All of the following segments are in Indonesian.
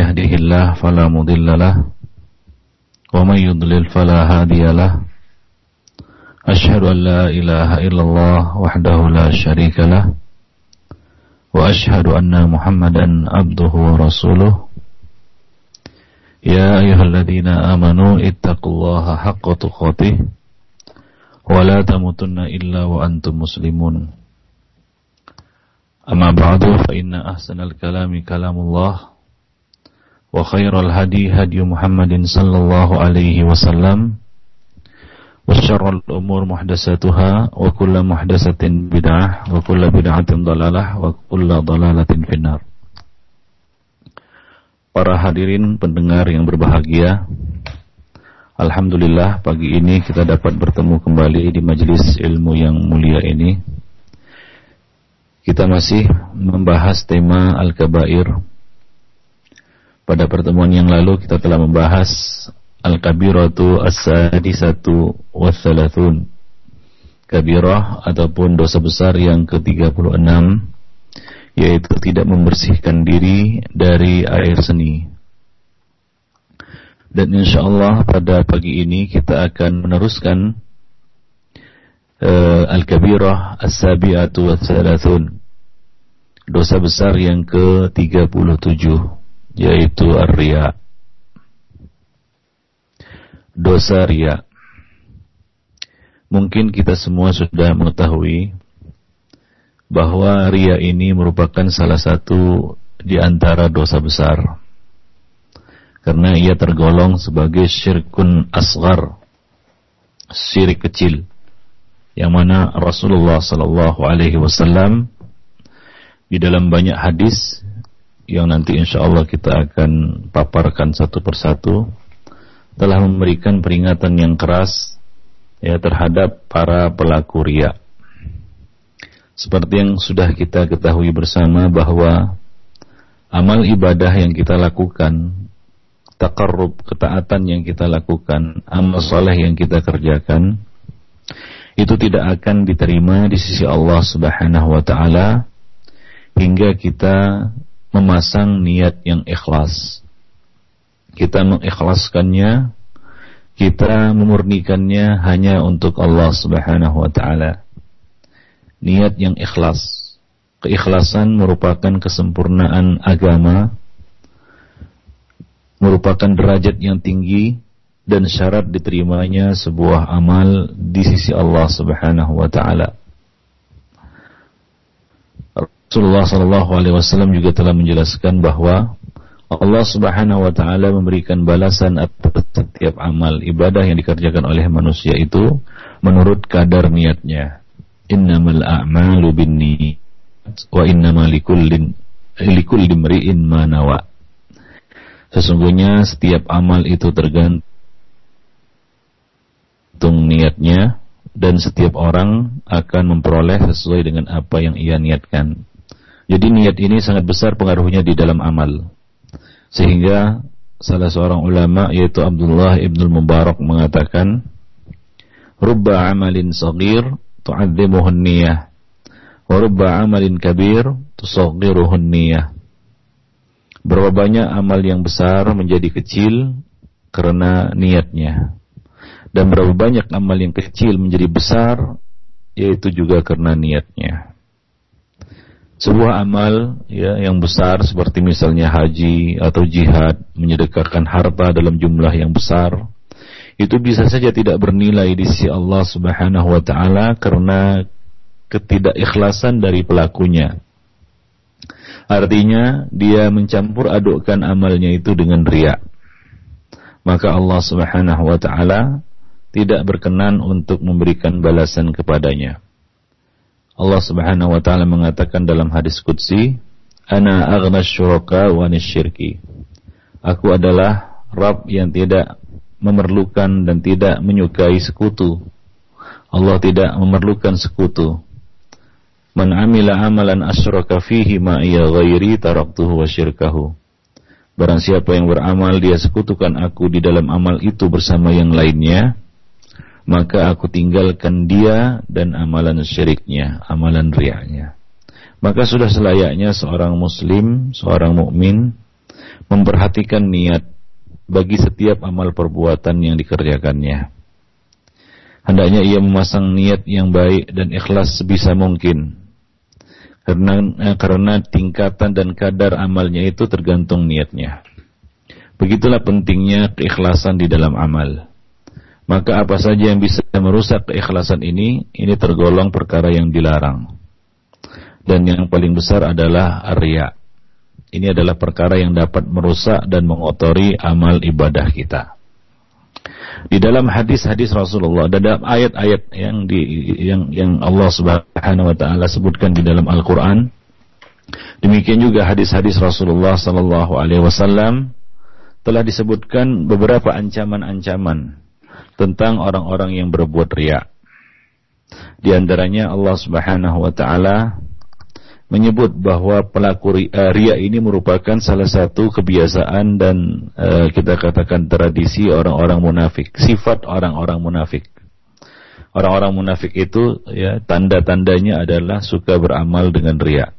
يهده الله فلا مضل له ومن يضلل فلا هادي له أشهد أن لا إله إلا الله وحده لا شريك له وأشهد أن محمدا عبده ورسوله يا أيها الذين آمنوا اتقوا الله حق تقاته ولا تموتن إلا وأنتم مسلمون أما بعد فإن أحسن الكلام كلام الله وخير الهدي هدي محمد صلى الله عليه وسلم وشر الأمور محدثاتها وكل محدثة بدعة وكل بدعة ضلالة وكل ضلالة في النار Para hadirin pendengar yang berbahagia Alhamdulillah pagi ini kita dapat bertemu kembali di majelis ilmu yang mulia ini Kita masih membahas tema Al-Kabair Pada pertemuan yang lalu kita telah membahas Al-Kabiratu As-Sadisatu Wathalathun Kabirah ataupun dosa besar yang ke-36 Yaitu tidak membersihkan diri dari air seni. Dan insya Allah pada pagi ini kita akan meneruskan uh, Al-Kabirah As-Sabiatu Wathalathun Dosa besar yang ke-37 yaitu ria. Dosa ria. Mungkin kita semua sudah mengetahui bahwa ria ini merupakan salah satu di antara dosa besar. Karena ia tergolong sebagai syirkun asgar syirik kecil yang mana Rasulullah sallallahu alaihi wasallam di dalam banyak hadis yang nanti insya Allah kita akan paparkan satu persatu telah memberikan peringatan yang keras ya terhadap para pelaku ria. Seperti yang sudah kita ketahui bersama bahwa amal ibadah yang kita lakukan, takarrub ketaatan yang kita lakukan, amal soleh yang kita kerjakan, itu tidak akan diterima di sisi Allah Subhanahu wa taala hingga kita memasang niat yang ikhlas. Kita mengikhlaskannya, kita memurnikannya hanya untuk Allah Subhanahu wa taala. Niat yang ikhlas. Keikhlasan merupakan kesempurnaan agama, merupakan derajat yang tinggi dan syarat diterimanya sebuah amal di sisi Allah Subhanahu wa taala. Rasulullah Shallallahu Alaihi Wasallam juga telah menjelaskan bahwa Allah Subhanahu Wa Taala memberikan balasan atas setiap amal ibadah yang dikerjakan oleh manusia itu menurut kadar niatnya. Innamal a'malu binni wa innamal likullin likulli. Sesungguhnya setiap amal itu tergantung niatnya dan setiap orang akan memperoleh sesuai dengan apa yang ia niatkan. Jadi niat ini sangat besar pengaruhnya di dalam amal. Sehingga salah seorang ulama yaitu Abdullah ibn Mubarak mengatakan, "Rubba amalin saghir tu'azzimuhu niyah wa rubba amalin kabir tusaghiruhu niyah." Berapa banyak amal yang besar menjadi kecil karena niatnya. Dan berapa banyak amal yang kecil menjadi besar yaitu juga karena niatnya sebuah amal ya yang besar seperti misalnya haji atau jihad menyedekahkan harta dalam jumlah yang besar itu bisa saja tidak bernilai di sisi Allah Subhanahu wa taala karena ketidakikhlasan dari pelakunya. Artinya dia mencampur adukkan amalnya itu dengan riak. Maka Allah Subhanahu wa taala tidak berkenan untuk memberikan balasan kepadanya. Allah Subhanahu wa taala mengatakan dalam hadis qudsi, "Ana aghna syuraka wa syirki." Aku adalah Rabb yang tidak memerlukan dan tidak menyukai sekutu. Allah tidak memerlukan sekutu. Man amila amalan asyraka fihi ma iya ghairi taraktuhu wa syirkahu. Barang siapa yang beramal dia sekutukan aku di dalam amal itu bersama yang lainnya, maka aku tinggalkan dia dan amalan syiriknya, amalan riaknya. Maka sudah selayaknya seorang muslim, seorang mukmin memperhatikan niat bagi setiap amal perbuatan yang dikerjakannya. Hendaknya ia memasang niat yang baik dan ikhlas sebisa mungkin. Karena eh, karena tingkatan dan kadar amalnya itu tergantung niatnya. Begitulah pentingnya keikhlasan di dalam amal. Maka apa saja yang bisa merusak keikhlasan ini, ini tergolong perkara yang dilarang. Dan yang paling besar adalah riya. Ini adalah perkara yang dapat merusak dan mengotori amal ibadah kita. Di dalam hadis-hadis Rasulullah dalam ayat-ayat yang yang yang Allah Subhanahu wa taala sebutkan di dalam Al-Qur'an demikian juga hadis-hadis Rasulullah wasallam telah disebutkan beberapa ancaman-ancaman tentang orang-orang yang berbuat riya. Di antaranya Allah Subhanahu wa taala menyebut bahwa pelaku uh, ria ini merupakan salah satu kebiasaan dan uh, kita katakan tradisi orang-orang munafik, sifat orang-orang munafik. Orang-orang munafik itu ya tanda-tandanya adalah suka beramal dengan ria.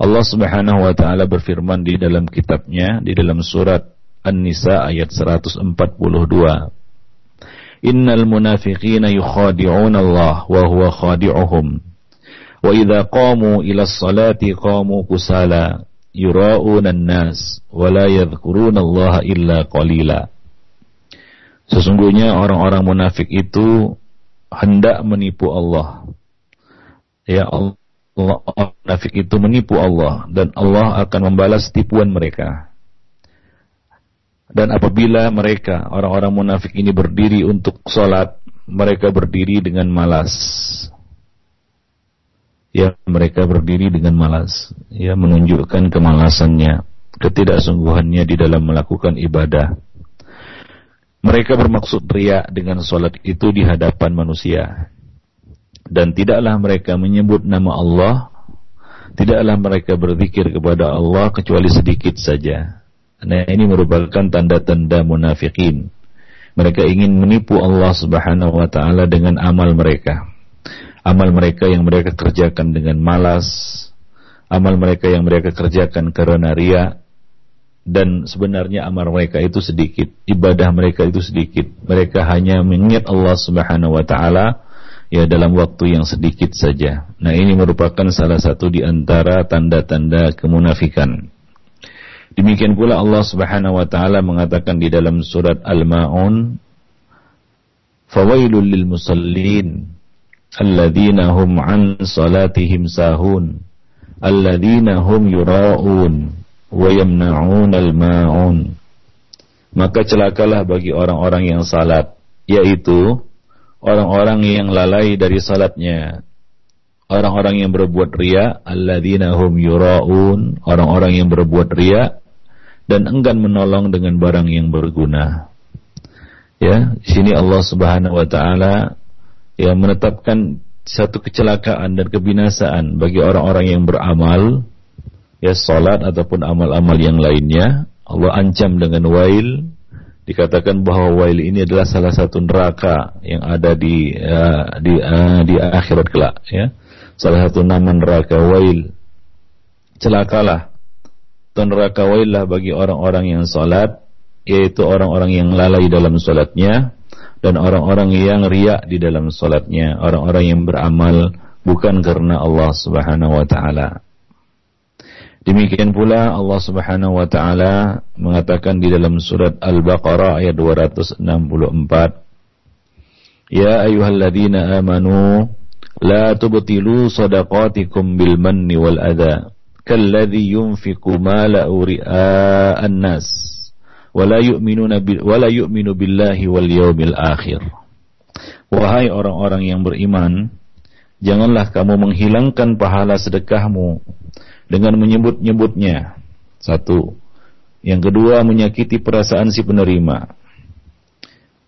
Allah Subhanahu wa taala berfirman di dalam kitabnya di dalam surat An-Nisa ayat 142. Innal munafiqina yukhadi'una Allah wa huwa khadi'uhum Wa idza qamu ila sholati qamu kusala yura'una an-nas wa la yadhkuruna Allah illa qalila. Sesungguhnya orang-orang munafik itu hendak menipu Allah. Ya Allah munafik itu menipu Allah dan Allah akan membalas tipuan mereka. Dan apabila mereka orang-orang munafik ini berdiri untuk sholat, mereka berdiri dengan malas ya mereka berdiri dengan malas, ya menunjukkan kemalasannya, ketidaksungguhannya di dalam melakukan ibadah. Mereka bermaksud riak dengan sholat itu di hadapan manusia. Dan tidaklah mereka menyebut nama Allah, tidaklah mereka berzikir kepada Allah kecuali sedikit saja. Nah ini merupakan tanda-tanda munafikin. Mereka ingin menipu Allah subhanahu wa ta'ala dengan amal mereka amal mereka yang mereka kerjakan dengan malas, amal mereka yang mereka kerjakan karena ria, dan sebenarnya amal mereka itu sedikit, ibadah mereka itu sedikit. Mereka hanya mengingat Allah Subhanahu wa taala ya dalam waktu yang sedikit saja. Nah, ini merupakan salah satu di antara tanda-tanda kemunafikan. Demikian pula Allah Subhanahu wa taala mengatakan di dalam surat Al-Maun, "Fawailul lil musallin alladzina hum an salatihim sahun alladzina hum yura'un wa yamna'un al-ma'un. Maka celakalah bagi orang-orang yang salat yaitu orang-orang yang lalai dari salatnya. Orang-orang yang berbuat ria alladzina hum yura'un. Orang-orang yang berbuat ria dan enggan menolong dengan barang yang berguna. Ya di sini Allah Subhanahu wa taala yang menetapkan satu kecelakaan dan kebinasaan bagi orang-orang yang beramal ya salat ataupun amal-amal yang lainnya. Allah ancam dengan wail. Dikatakan bahwa wail ini adalah salah satu neraka yang ada di uh, di uh, di akhirat kelak ya. Salah satu nama neraka wail. Celakalah atau neraka wail lah bagi orang-orang yang salat yaitu orang-orang yang lalai dalam salatnya dan orang-orang yang riak di dalam solatnya, orang-orang yang beramal bukan karena Allah Subhanahu wa taala. Demikian pula Allah Subhanahu wa taala mengatakan di dalam surat Al-Baqarah ayat 264 Ya ayyuhalladzina amanu la tubtilu sadaqatikum bil manni wal adha yunfiqu mala uria'an nas wala yu'minuna wala yu'minu billahi wal yaumil akhir. Wahai orang-orang yang beriman, janganlah kamu menghilangkan pahala sedekahmu dengan menyebut-nyebutnya. Satu. Yang kedua, menyakiti perasaan si penerima.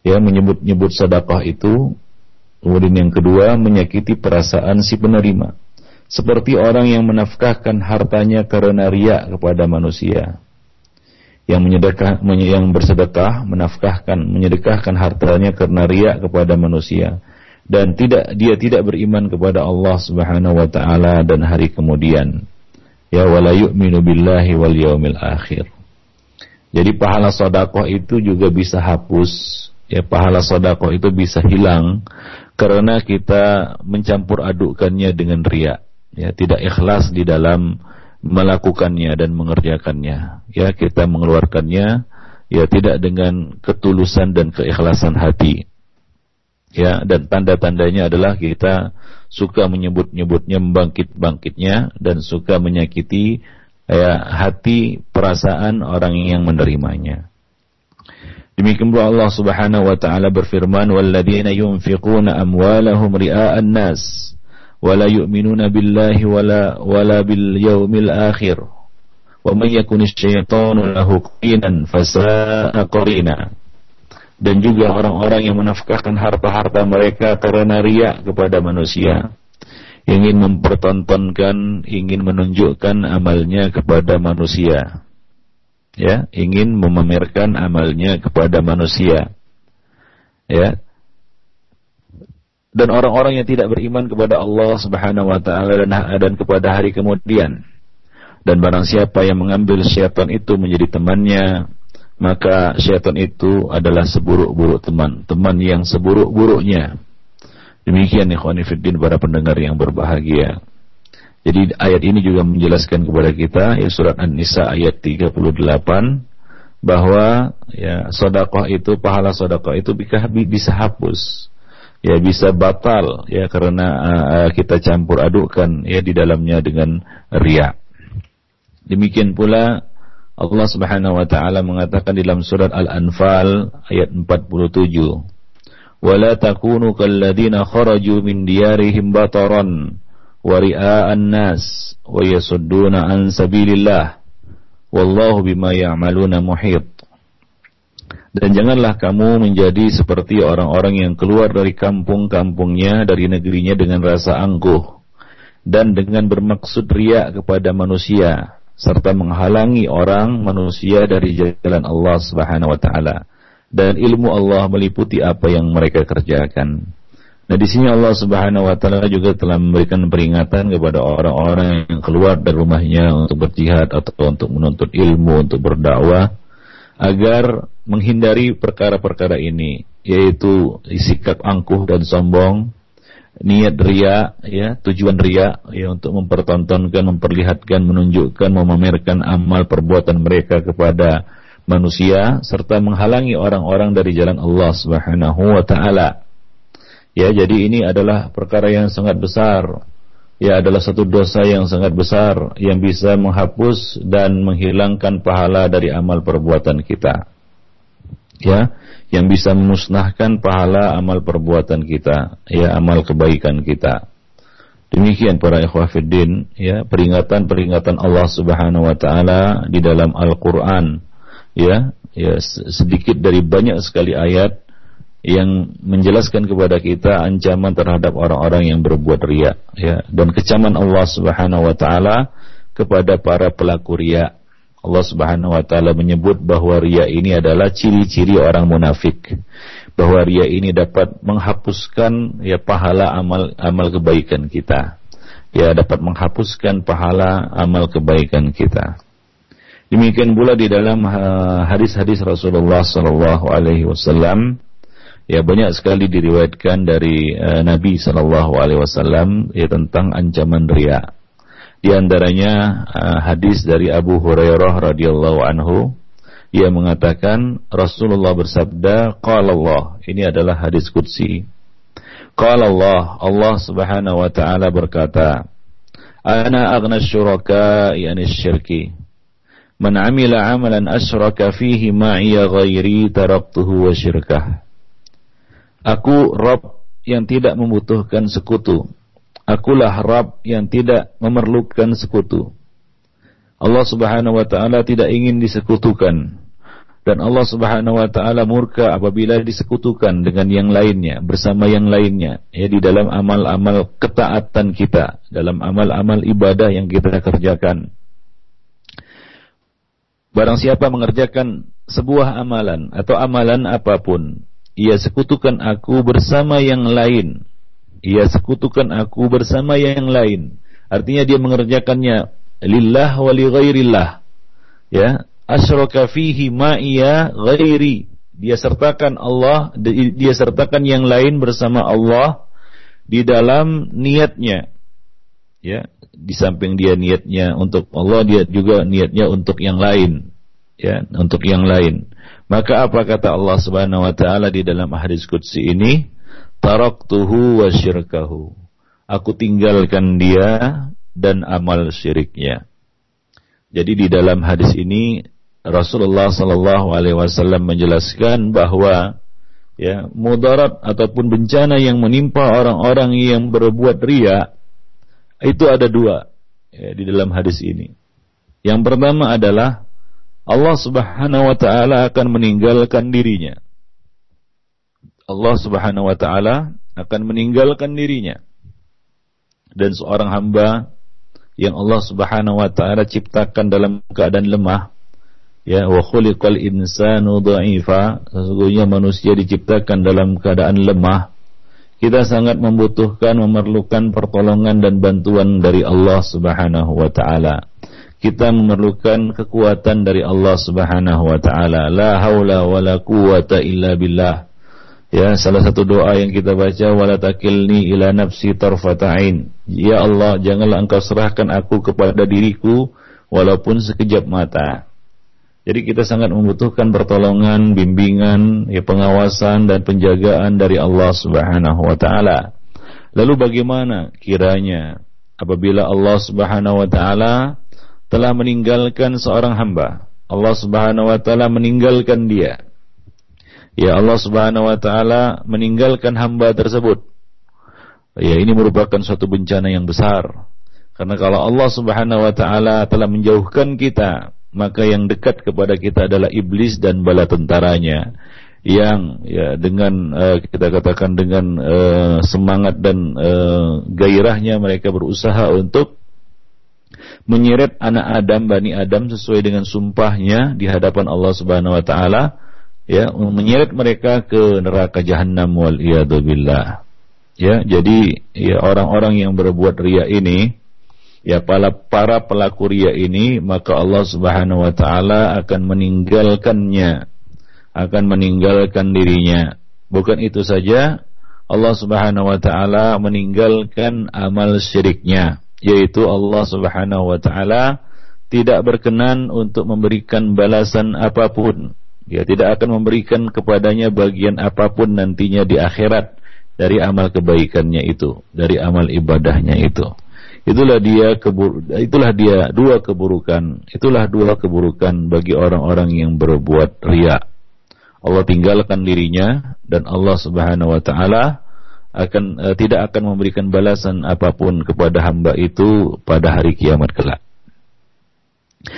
Ya, menyebut-nyebut sedekah itu. Kemudian yang kedua, menyakiti perasaan si penerima. Seperti orang yang menafkahkan hartanya karena riak kepada manusia. Yang menyedekah yang bersedekah menafkahkan menyedekahkan hartanya karena riak kepada manusia. Dan tidak dia tidak beriman kepada Allah Subhanahu wa taala dan hari kemudian. Ya wala yu'minu billahi wal yaumil akhir. Jadi pahala sodakoh itu juga bisa hapus, ya pahala sodakoh itu bisa hilang karena kita mencampur adukkannya dengan ria, ya tidak ikhlas di dalam melakukannya dan mengerjakannya. Ya kita mengeluarkannya ya tidak dengan ketulusan dan keikhlasan hati. Ya dan tanda-tandanya adalah kita suka menyebut-nyebutnya membangkit-bangkitnya dan suka menyakiti ya, hati perasaan orang yang menerimanya. Demikian pula Allah Subhanahu wa taala berfirman walladzina yunfiquna amwalahum ria'an nas billahi wala wala bil yaumil akhir wa may yakun syaitanu lahu qinan fasa'a qarina dan juga orang-orang yang menafkahkan harta-harta mereka karena riya kepada manusia ingin mempertontonkan, ingin menunjukkan amalnya kepada manusia. Ya, ingin memamerkan amalnya kepada manusia. Ya. Dan orang-orang yang tidak beriman kepada Allah Subhanahu wa taala dan dan kepada hari kemudian. Dan barang siapa yang mengambil syaitan itu menjadi temannya, maka syaitan itu adalah seburuk-buruk teman, teman yang seburuk-buruknya. Demikian ikhwani fiddin para pendengar yang berbahagia. Jadi ayat ini juga menjelaskan kepada kita ya surat An-Nisa ayat 38 bahwa ya sedekah itu pahala sedekah itu bisa hapus ya bisa batal ya karena uh, kita campur adukkan ya di dalamnya dengan riya. Demikian pula Allah Subhanahu wa taala mengatakan dalam surat Al-Anfal ayat 47 ولا تكونوا كالذين خرجوا من ديارهم بطرا ورئاء الناس ويصدون عن سبيل الله والله بما يعملون محيط dan janganlah kamu menjadi seperti orang-orang yang keluar dari kampung-kampungnya, dari negerinya dengan rasa angkuh. Dan dengan bermaksud riak kepada manusia. Serta menghalangi orang manusia dari jalan Allah subhanahu wa ta'ala dan ilmu Allah meliputi apa yang mereka kerjakan. Nah di sini Allah Subhanahu wa taala juga telah memberikan peringatan kepada orang-orang yang keluar dari rumahnya untuk berjihad atau untuk menuntut ilmu, untuk berdakwah agar menghindari perkara-perkara ini yaitu sikap angkuh dan sombong, niat ria ya, tujuan ria ya untuk mempertontonkan, memperlihatkan, menunjukkan, memamerkan amal perbuatan mereka kepada manusia serta menghalangi orang-orang dari jalan Allah Subhanahu wa taala. Ya, jadi ini adalah perkara yang sangat besar. Ya, adalah satu dosa yang sangat besar yang bisa menghapus dan menghilangkan pahala dari amal perbuatan kita. Ya, yang bisa memusnahkan pahala amal perbuatan kita, ya amal kebaikan kita. Demikian para ikhwah fiddin, ya, peringatan-peringatan Allah Subhanahu wa taala di dalam Al-Qur'an ya ya sedikit dari banyak sekali ayat yang menjelaskan kepada kita ancaman terhadap orang-orang yang berbuat riya ya dan kecaman Allah Subhanahu wa taala kepada para pelaku riya. Allah Subhanahu wa taala menyebut bahwa riya ini adalah ciri-ciri orang munafik. Bahwa riya ini dapat menghapuskan ya pahala amal amal kebaikan kita. Ya dapat menghapuskan pahala amal kebaikan kita. Demikian pula di dalam hadis-hadis Rasulullah Sallallahu Alaihi Wasallam, ya banyak sekali diriwayatkan dari uh, Nabi Sallallahu Alaihi Wasallam ya tentang ancaman ria. Di antaranya uh, hadis dari Abu Hurairah radhiyallahu anhu, ia mengatakan Rasulullah bersabda, "Qala Allah." Ini adalah hadis qudsi. Qala Allah, Allah Subhanahu wa taala berkata, "Ana aghna syuraka yani syirki." Man amila amalan asyraka fihi ma'iya ghairi taraktuhu wa syirkah. Aku Rabb yang tidak membutuhkan sekutu. Akulah Rabb yang tidak memerlukan sekutu. Allah Subhanahu wa taala tidak ingin disekutukan. Dan Allah Subhanahu wa taala murka apabila disekutukan dengan yang lainnya, bersama yang lainnya, ya di dalam amal-amal ketaatan kita, dalam amal-amal ibadah yang kita kerjakan. Barang siapa mengerjakan sebuah amalan atau amalan apa pun, ia sekutukan aku bersama yang lain. Ia sekutukan aku bersama yang lain. Artinya dia mengerjakannya lillah wa li ghairillah. Ya, asyraka fihi ma iya ghairi. Dia sertakan Allah, dia sertakan yang lain bersama Allah di dalam niatnya. Ya, di samping dia niatnya untuk Allah, dia juga niatnya untuk yang lain. Ya, untuk yang lain. Maka apa kata Allah Subhanahu wa taala di dalam hadis qudsi ini? Taraktuhu wa syirkahu. Aku tinggalkan dia dan amal syiriknya. Jadi di dalam hadis ini Rasulullah Sallallahu Alaihi Wasallam menjelaskan bahwa ya mudarat ataupun bencana yang menimpa orang-orang yang berbuat ria itu ada dua ya, di dalam hadis ini. Yang pertama adalah Allah Subhanahu wa taala akan meninggalkan dirinya. Allah Subhanahu wa taala akan meninggalkan dirinya. Dan seorang hamba yang Allah Subhanahu wa taala ciptakan dalam keadaan lemah ya wa khuliqal insanu sesungguhnya manusia diciptakan dalam keadaan lemah. Kita sangat membutuhkan memerlukan pertolongan dan bantuan dari Allah Subhanahu wa taala. Kita memerlukan kekuatan dari Allah Subhanahu wa taala. La haula wala quwata illa billah ya salah satu doa yang kita baca wala takilni ila nafsi tarfatain ya Allah janganlah engkau serahkan aku kepada diriku walaupun sekejap mata jadi kita sangat membutuhkan pertolongan, bimbingan, ya pengawasan dan penjagaan dari Allah Subhanahu wa taala. Lalu bagaimana kiranya apabila Allah Subhanahu wa taala telah meninggalkan seorang hamba? Allah Subhanahu wa taala meninggalkan dia. Ya Allah Subhanahu wa taala meninggalkan hamba tersebut. Ya ini merupakan suatu bencana yang besar. Karena kalau Allah Subhanahu wa taala telah menjauhkan kita maka yang dekat kepada kita adalah iblis dan bala tentaranya yang ya dengan uh, kita katakan dengan uh, semangat dan uh, gairahnya mereka berusaha untuk menyeret anak Adam bani Adam sesuai dengan sumpahnya di hadapan Allah Subhanahu wa taala ya menyeret mereka ke neraka jahanam wal billah. Ya jadi ya orang-orang yang berbuat ria ini ya para para pelaku ria ini maka Allah Subhanahu wa taala akan meninggalkannya akan meninggalkan dirinya. Bukan itu saja Allah Subhanahu wa taala meninggalkan amal syiriknya yaitu Allah Subhanahu wa taala tidak berkenan untuk memberikan balasan apa pun dia tidak akan memberikan kepadanya bagian apa pun nantinya di akhirat dari amal kebaikannya itu dari amal ibadahnya itu Itulah dia kebur itulah dia dua keburukan. Itulah dua keburukan bagi orang-orang yang berbuat riya. Allah tinggalkan dirinya dan Allah Subhanahu wa taala akan uh, tidak akan memberikan balasan apa pun kepada hamba itu pada hari kiamat kelak.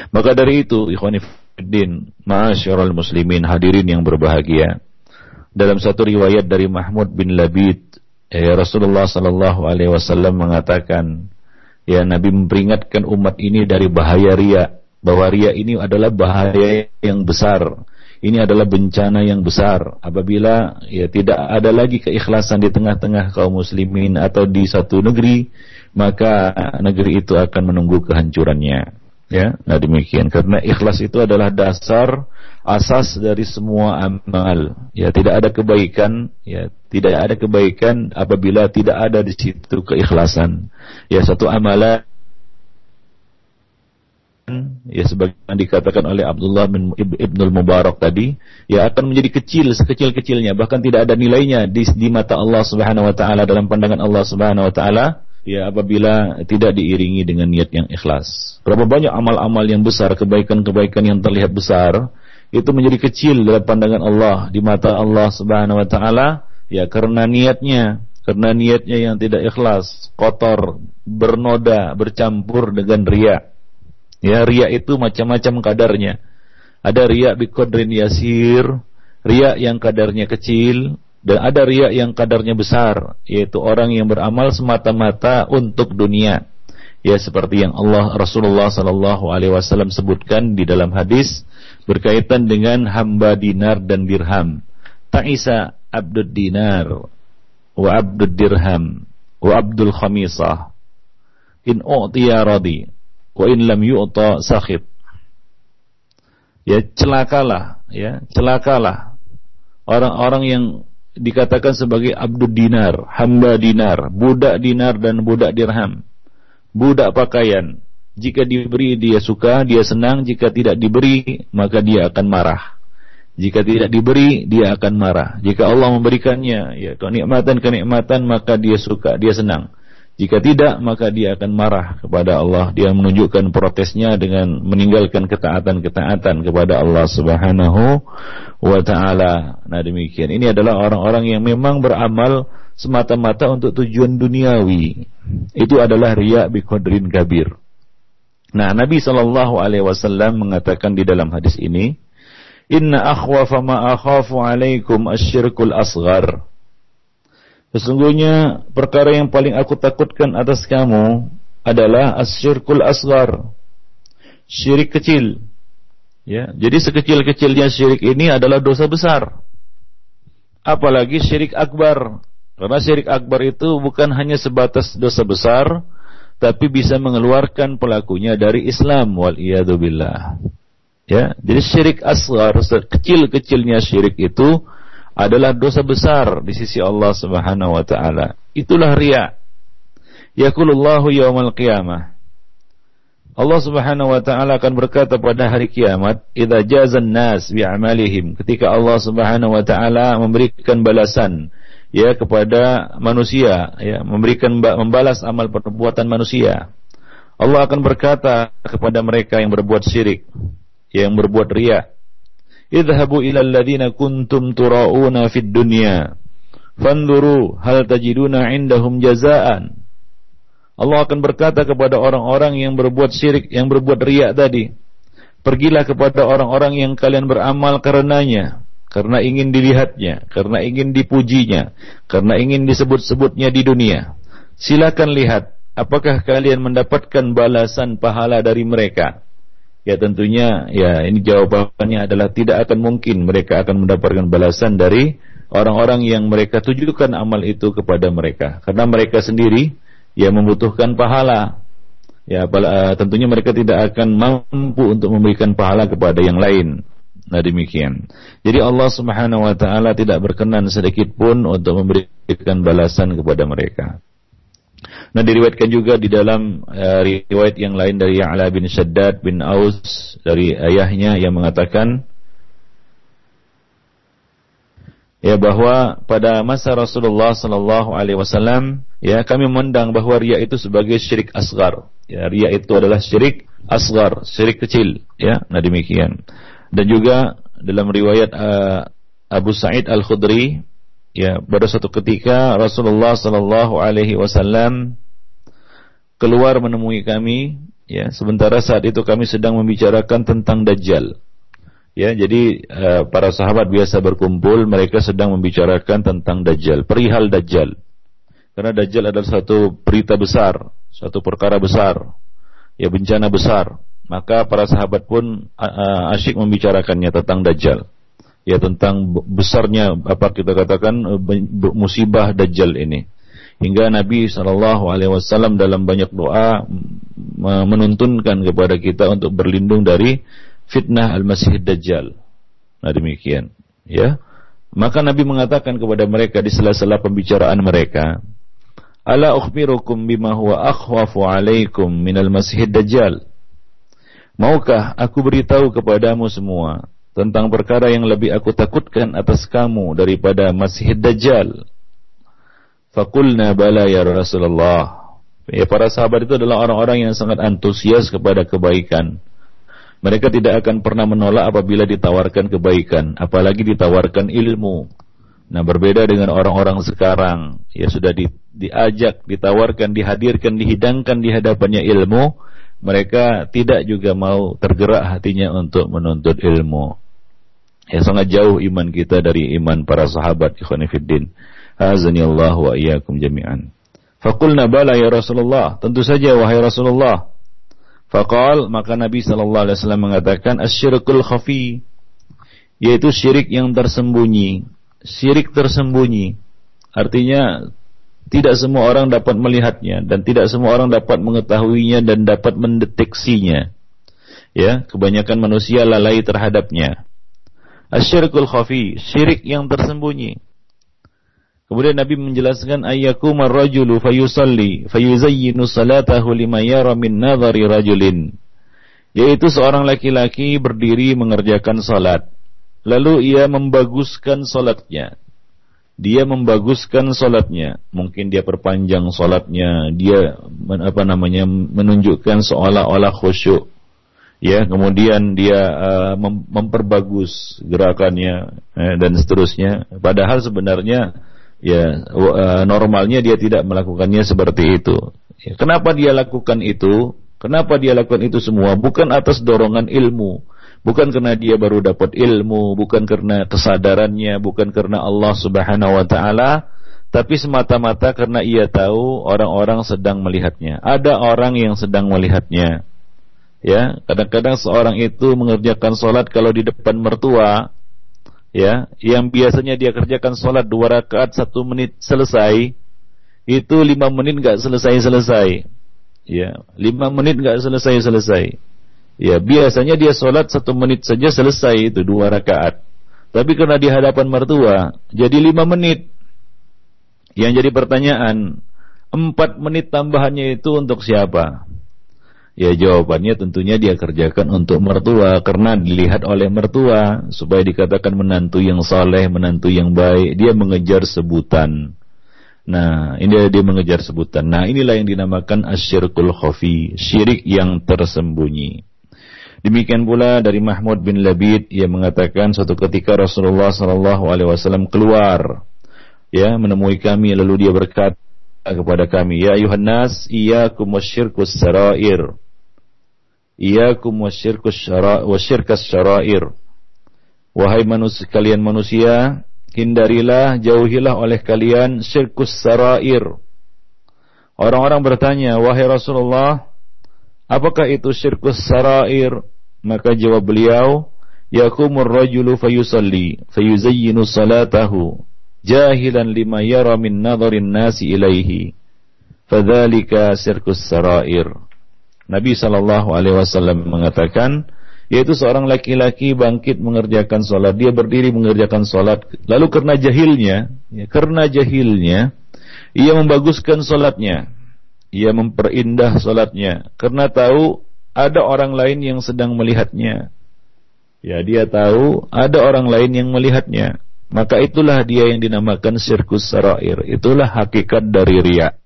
Maka dari itu, ikhwani fiddin, ma'asyiral muslimin hadirin yang berbahagia. Dalam satu riwayat dari Mahmud bin Labid, eh, Rasulullah sallallahu alaihi wasallam mengatakan, ya Nabi memperingatkan umat ini dari bahaya ria. Bahwa ria ini adalah bahaya yang besar. Ini adalah bencana yang besar. Apabila ya tidak ada lagi keikhlasan di tengah-tengah kaum muslimin atau di satu negeri maka negeri itu akan menunggu kehancurannya ya nah demikian karena ikhlas itu adalah dasar asas dari semua amal. Ya, tidak ada kebaikan, ya, tidak ada kebaikan apabila tidak ada di situ keikhlasan. Ya, satu amalan ya sebagaimana dikatakan oleh Abdullah bin Ibnul Mubarak tadi ya akan menjadi kecil sekecil-kecilnya bahkan tidak ada nilainya di, di mata Allah Subhanahu wa taala dalam pandangan Allah Subhanahu wa taala ya apabila tidak diiringi dengan niat yang ikhlas. Berapa banyak amal-amal yang besar, kebaikan-kebaikan yang terlihat besar itu menjadi kecil dalam pandangan Allah di mata Allah Subhanahu wa taala ya karena niatnya karena niatnya yang tidak ikhlas, kotor, bernoda, bercampur dengan ria. Ya, ria itu macam-macam kadarnya. Ada ria biqadrin yasir, ria yang kadarnya kecil, dan ada ria yang kadarnya besar, yaitu orang yang beramal semata-mata untuk dunia. Ya seperti yang Allah Rasulullah sallallahu alaihi wasallam sebutkan di dalam hadis berkaitan dengan hamba dinar dan dirham. Ta'isa abdud dinar wa abdud dirham wa abdul khamisah. In u'tiya radi wa in lam yu'ta sakhit. Ya celakalah, ya celakalah orang-orang yang dikatakan sebagai abdul dinar, hamba dinar, budak dinar dan budak dirham, budak pakaian. Jika diberi dia suka, dia senang, jika tidak diberi maka dia akan marah. Jika tidak diberi, dia akan marah. Jika Allah memberikannya, ya kenikmatan-kenikmatan, maka dia suka, dia senang. Jika tidak, maka dia akan marah kepada Allah. Dia menunjukkan protesnya dengan meninggalkan ketaatan-ketaatan kepada Allah Subhanahu wa taala. Nah, demikian. Ini adalah orang-orang yang memang beramal semata-mata untuk tujuan duniawi. Itu adalah riya bi qadrin kabir. Nah, Nabi sallallahu alaihi wasallam mengatakan di dalam hadis ini, "Inna akhwafa ma akhafu alaikum asyirkul asghar." Sesungguhnya perkara yang paling aku takutkan atas kamu adalah asyirkul asgar. Syirik kecil. Ya, jadi sekecil-kecilnya syirik ini adalah dosa besar. Apalagi syirik akbar. Karena syirik akbar itu bukan hanya sebatas dosa besar, tapi bisa mengeluarkan pelakunya dari Islam wal billah. Ya, jadi syirik asgar, kecil-kecilnya syirik itu adalah dosa besar di sisi Allah Subhanahu wa taala. Itulah riya. Yaqulullahu yaumal qiyamah. Allah Subhanahu wa taala akan berkata pada hari kiamat, "Idza jazan nas bi amalihim." Ketika Allah Subhanahu wa taala memberikan balasan ya kepada manusia, ya, memberikan membalas amal perbuatan manusia. Allah akan berkata kepada mereka yang berbuat syirik, yang berbuat riya, idhabu ila alladhina kuntum tura'una fid dunya fanduru hal tajiduna indahum jazaan Allah akan berkata kepada orang-orang yang berbuat syirik, yang berbuat riak tadi, pergilah kepada orang-orang yang kalian beramal karenanya, karena ingin dilihatnya, karena ingin dipujinya, karena ingin disebut-sebutnya di dunia. Silakan lihat, apakah kalian mendapatkan balasan pahala dari mereka? Ya tentunya ya ini jawabannya adalah tidak akan mungkin mereka akan mendapatkan balasan dari orang-orang yang mereka tujukan amal itu kepada mereka karena mereka sendiri ya membutuhkan pahala. Ya eh, tentunya mereka tidak akan mampu untuk memberikan pahala kepada yang lain. Nah demikian. Jadi Allah Subhanahu wa taala tidak berkenan sedikit pun untuk memberikan balasan kepada mereka. Nah diriwayatkan juga di dalam uh, riwayat yang lain dari Ya'la bin Shaddad bin Aus dari ayahnya yang mengatakan ya bahwa pada masa Rasulullah sallallahu alaihi wasallam ya kami memandang bahwa ria itu sebagai syirik asgar. Ya ria itu adalah syirik asgar, syirik kecil ya. Nah demikian. Dan juga dalam riwayat uh, Abu Sa'id Al-Khudri ya pada suatu ketika Rasulullah Sallallahu Alaihi Wasallam keluar menemui kami ya sementara saat itu kami sedang membicarakan tentang Dajjal. Ya jadi uh, para sahabat biasa berkumpul mereka sedang membicarakan tentang Dajjal perihal Dajjal. Karena Dajjal adalah satu berita besar satu perkara besar ya bencana besar. Maka para sahabat pun uh, asyik membicarakannya tentang Dajjal ya tentang besarnya apa kita katakan eh, musibah dajjal ini. Hingga Nabi Shallallahu Alaihi Wasallam dalam banyak doa menuntunkan kepada kita untuk berlindung dari fitnah al-masih dajjal. Nah demikian, ya. Maka Nabi mengatakan kepada mereka di sela-sela pembicaraan mereka, Ala ukhbirukum bima huwa akhwafu alaikum minal masih dajjal. Maukah aku beritahu kepadamu semua tentang perkara yang lebih aku takutkan atas kamu daripada Masih Dajjal. Fakulna bala ya Rasulullah. Ya, para sahabat itu adalah orang-orang yang sangat antusias kepada kebaikan. Mereka tidak akan pernah menolak apabila ditawarkan kebaikan, apalagi ditawarkan ilmu. Nah, berbeda dengan orang-orang sekarang, ya sudah di, diajak, ditawarkan, dihadirkan, dihidangkan di hadapannya ilmu, mereka tidak juga mau tergerak hatinya untuk menuntut ilmu yang sangat jauh iman kita dari iman para sahabat ikhwanifiddin. Azani Allah wa iyyakum jami'an. Faqulna bala ya Rasulullah. Tentu saja wahai Rasulullah. Faqal maka Nabi sallallahu alaihi wasallam mengatakan asyirkul khafi yaitu syirik yang tersembunyi. Syirik tersembunyi artinya Tidak semua orang dapat melihatnya dan tidak semua orang dapat mengetahuinya dan dapat mendeteksinya. Ya, kebanyakan manusia lalai terhadapnya. Asyirkul khafi, syirik yang tersembunyi. Kemudian Nabi menjelaskan ayyakum ar-rajulu fayusalli fayuzayyinu salatahu lima yara min nadhari rajulin. Yaitu seorang laki-laki berdiri mengerjakan salat lalu ia membaguskan solatnya. Dia membaguskan solatnya. Mungkin dia perpanjang solatnya. Dia apa namanya menunjukkan seolah-olah khusyuk. Ya, kemudian dia uh, mem memperbagus gerakannya eh, dan seterusnya. Padahal sebenarnya ya uh, normalnya dia tidak melakukannya seperti itu. Ya, kenapa dia lakukan itu? Kenapa dia lakukan itu semua? Bukan atas dorongan ilmu, bukan karena dia baru dapat ilmu, bukan karena kesadarannya, bukan karena Allah Subhanahu wa taala, tapi semata-mata karena ia tahu orang-orang sedang melihatnya. Ada orang yang sedang melihatnya. Ya, kadang-kadang seorang itu mengerjakan sholat kalau di depan mertua, ya, yang biasanya dia kerjakan sholat dua rakaat satu menit selesai, itu lima menit nggak selesai-selesai. Ya, lima menit nggak selesai-selesai. Ya, biasanya dia sholat satu menit saja selesai itu dua rakaat. Tapi karena di hadapan mertua, jadi lima menit. Yang jadi pertanyaan, empat menit tambahannya itu untuk siapa? Ya jawabannya tentunya dia kerjakan untuk mertua karena dilihat oleh mertua supaya dikatakan menantu yang saleh, menantu yang baik, dia mengejar sebutan. Nah, ini dia mengejar sebutan. Nah, inilah yang dinamakan asyirkul khafi, syirik yang tersembunyi. Demikian pula dari Mahmud bin Labid ia mengatakan suatu ketika Rasulullah wasallam keluar ya menemui kami lalu dia berkata kepada kami ya ayuhan nas iyyakum wasyirkus sarair iyyakum wasyirkus wasyirkas syarair wahai manusia kalian manusia hindarilah jauhilah oleh kalian syirkus sarair orang-orang bertanya wahai Rasulullah Apakah itu syirkus sarair? Maka jawab beliau, Yakumur rajulu fayusalli, fayuzayyinu salatahu, jahilan lima yara min nadharin nasi ilaihi. Fadhalika syirkus sarair. Nabi sallallahu alaihi wasallam mengatakan, yaitu seorang laki-laki bangkit mengerjakan sholat, dia berdiri mengerjakan sholat, lalu karena jahilnya, ya, karena jahilnya, ia membaguskan sholatnya, ia memperindah solatnya karena tahu ada orang lain yang sedang melihatnya. Ya, dia tahu ada orang lain yang melihatnya. Maka itulah dia yang dinamakan sirkus sarair. Itulah hakikat dari ria.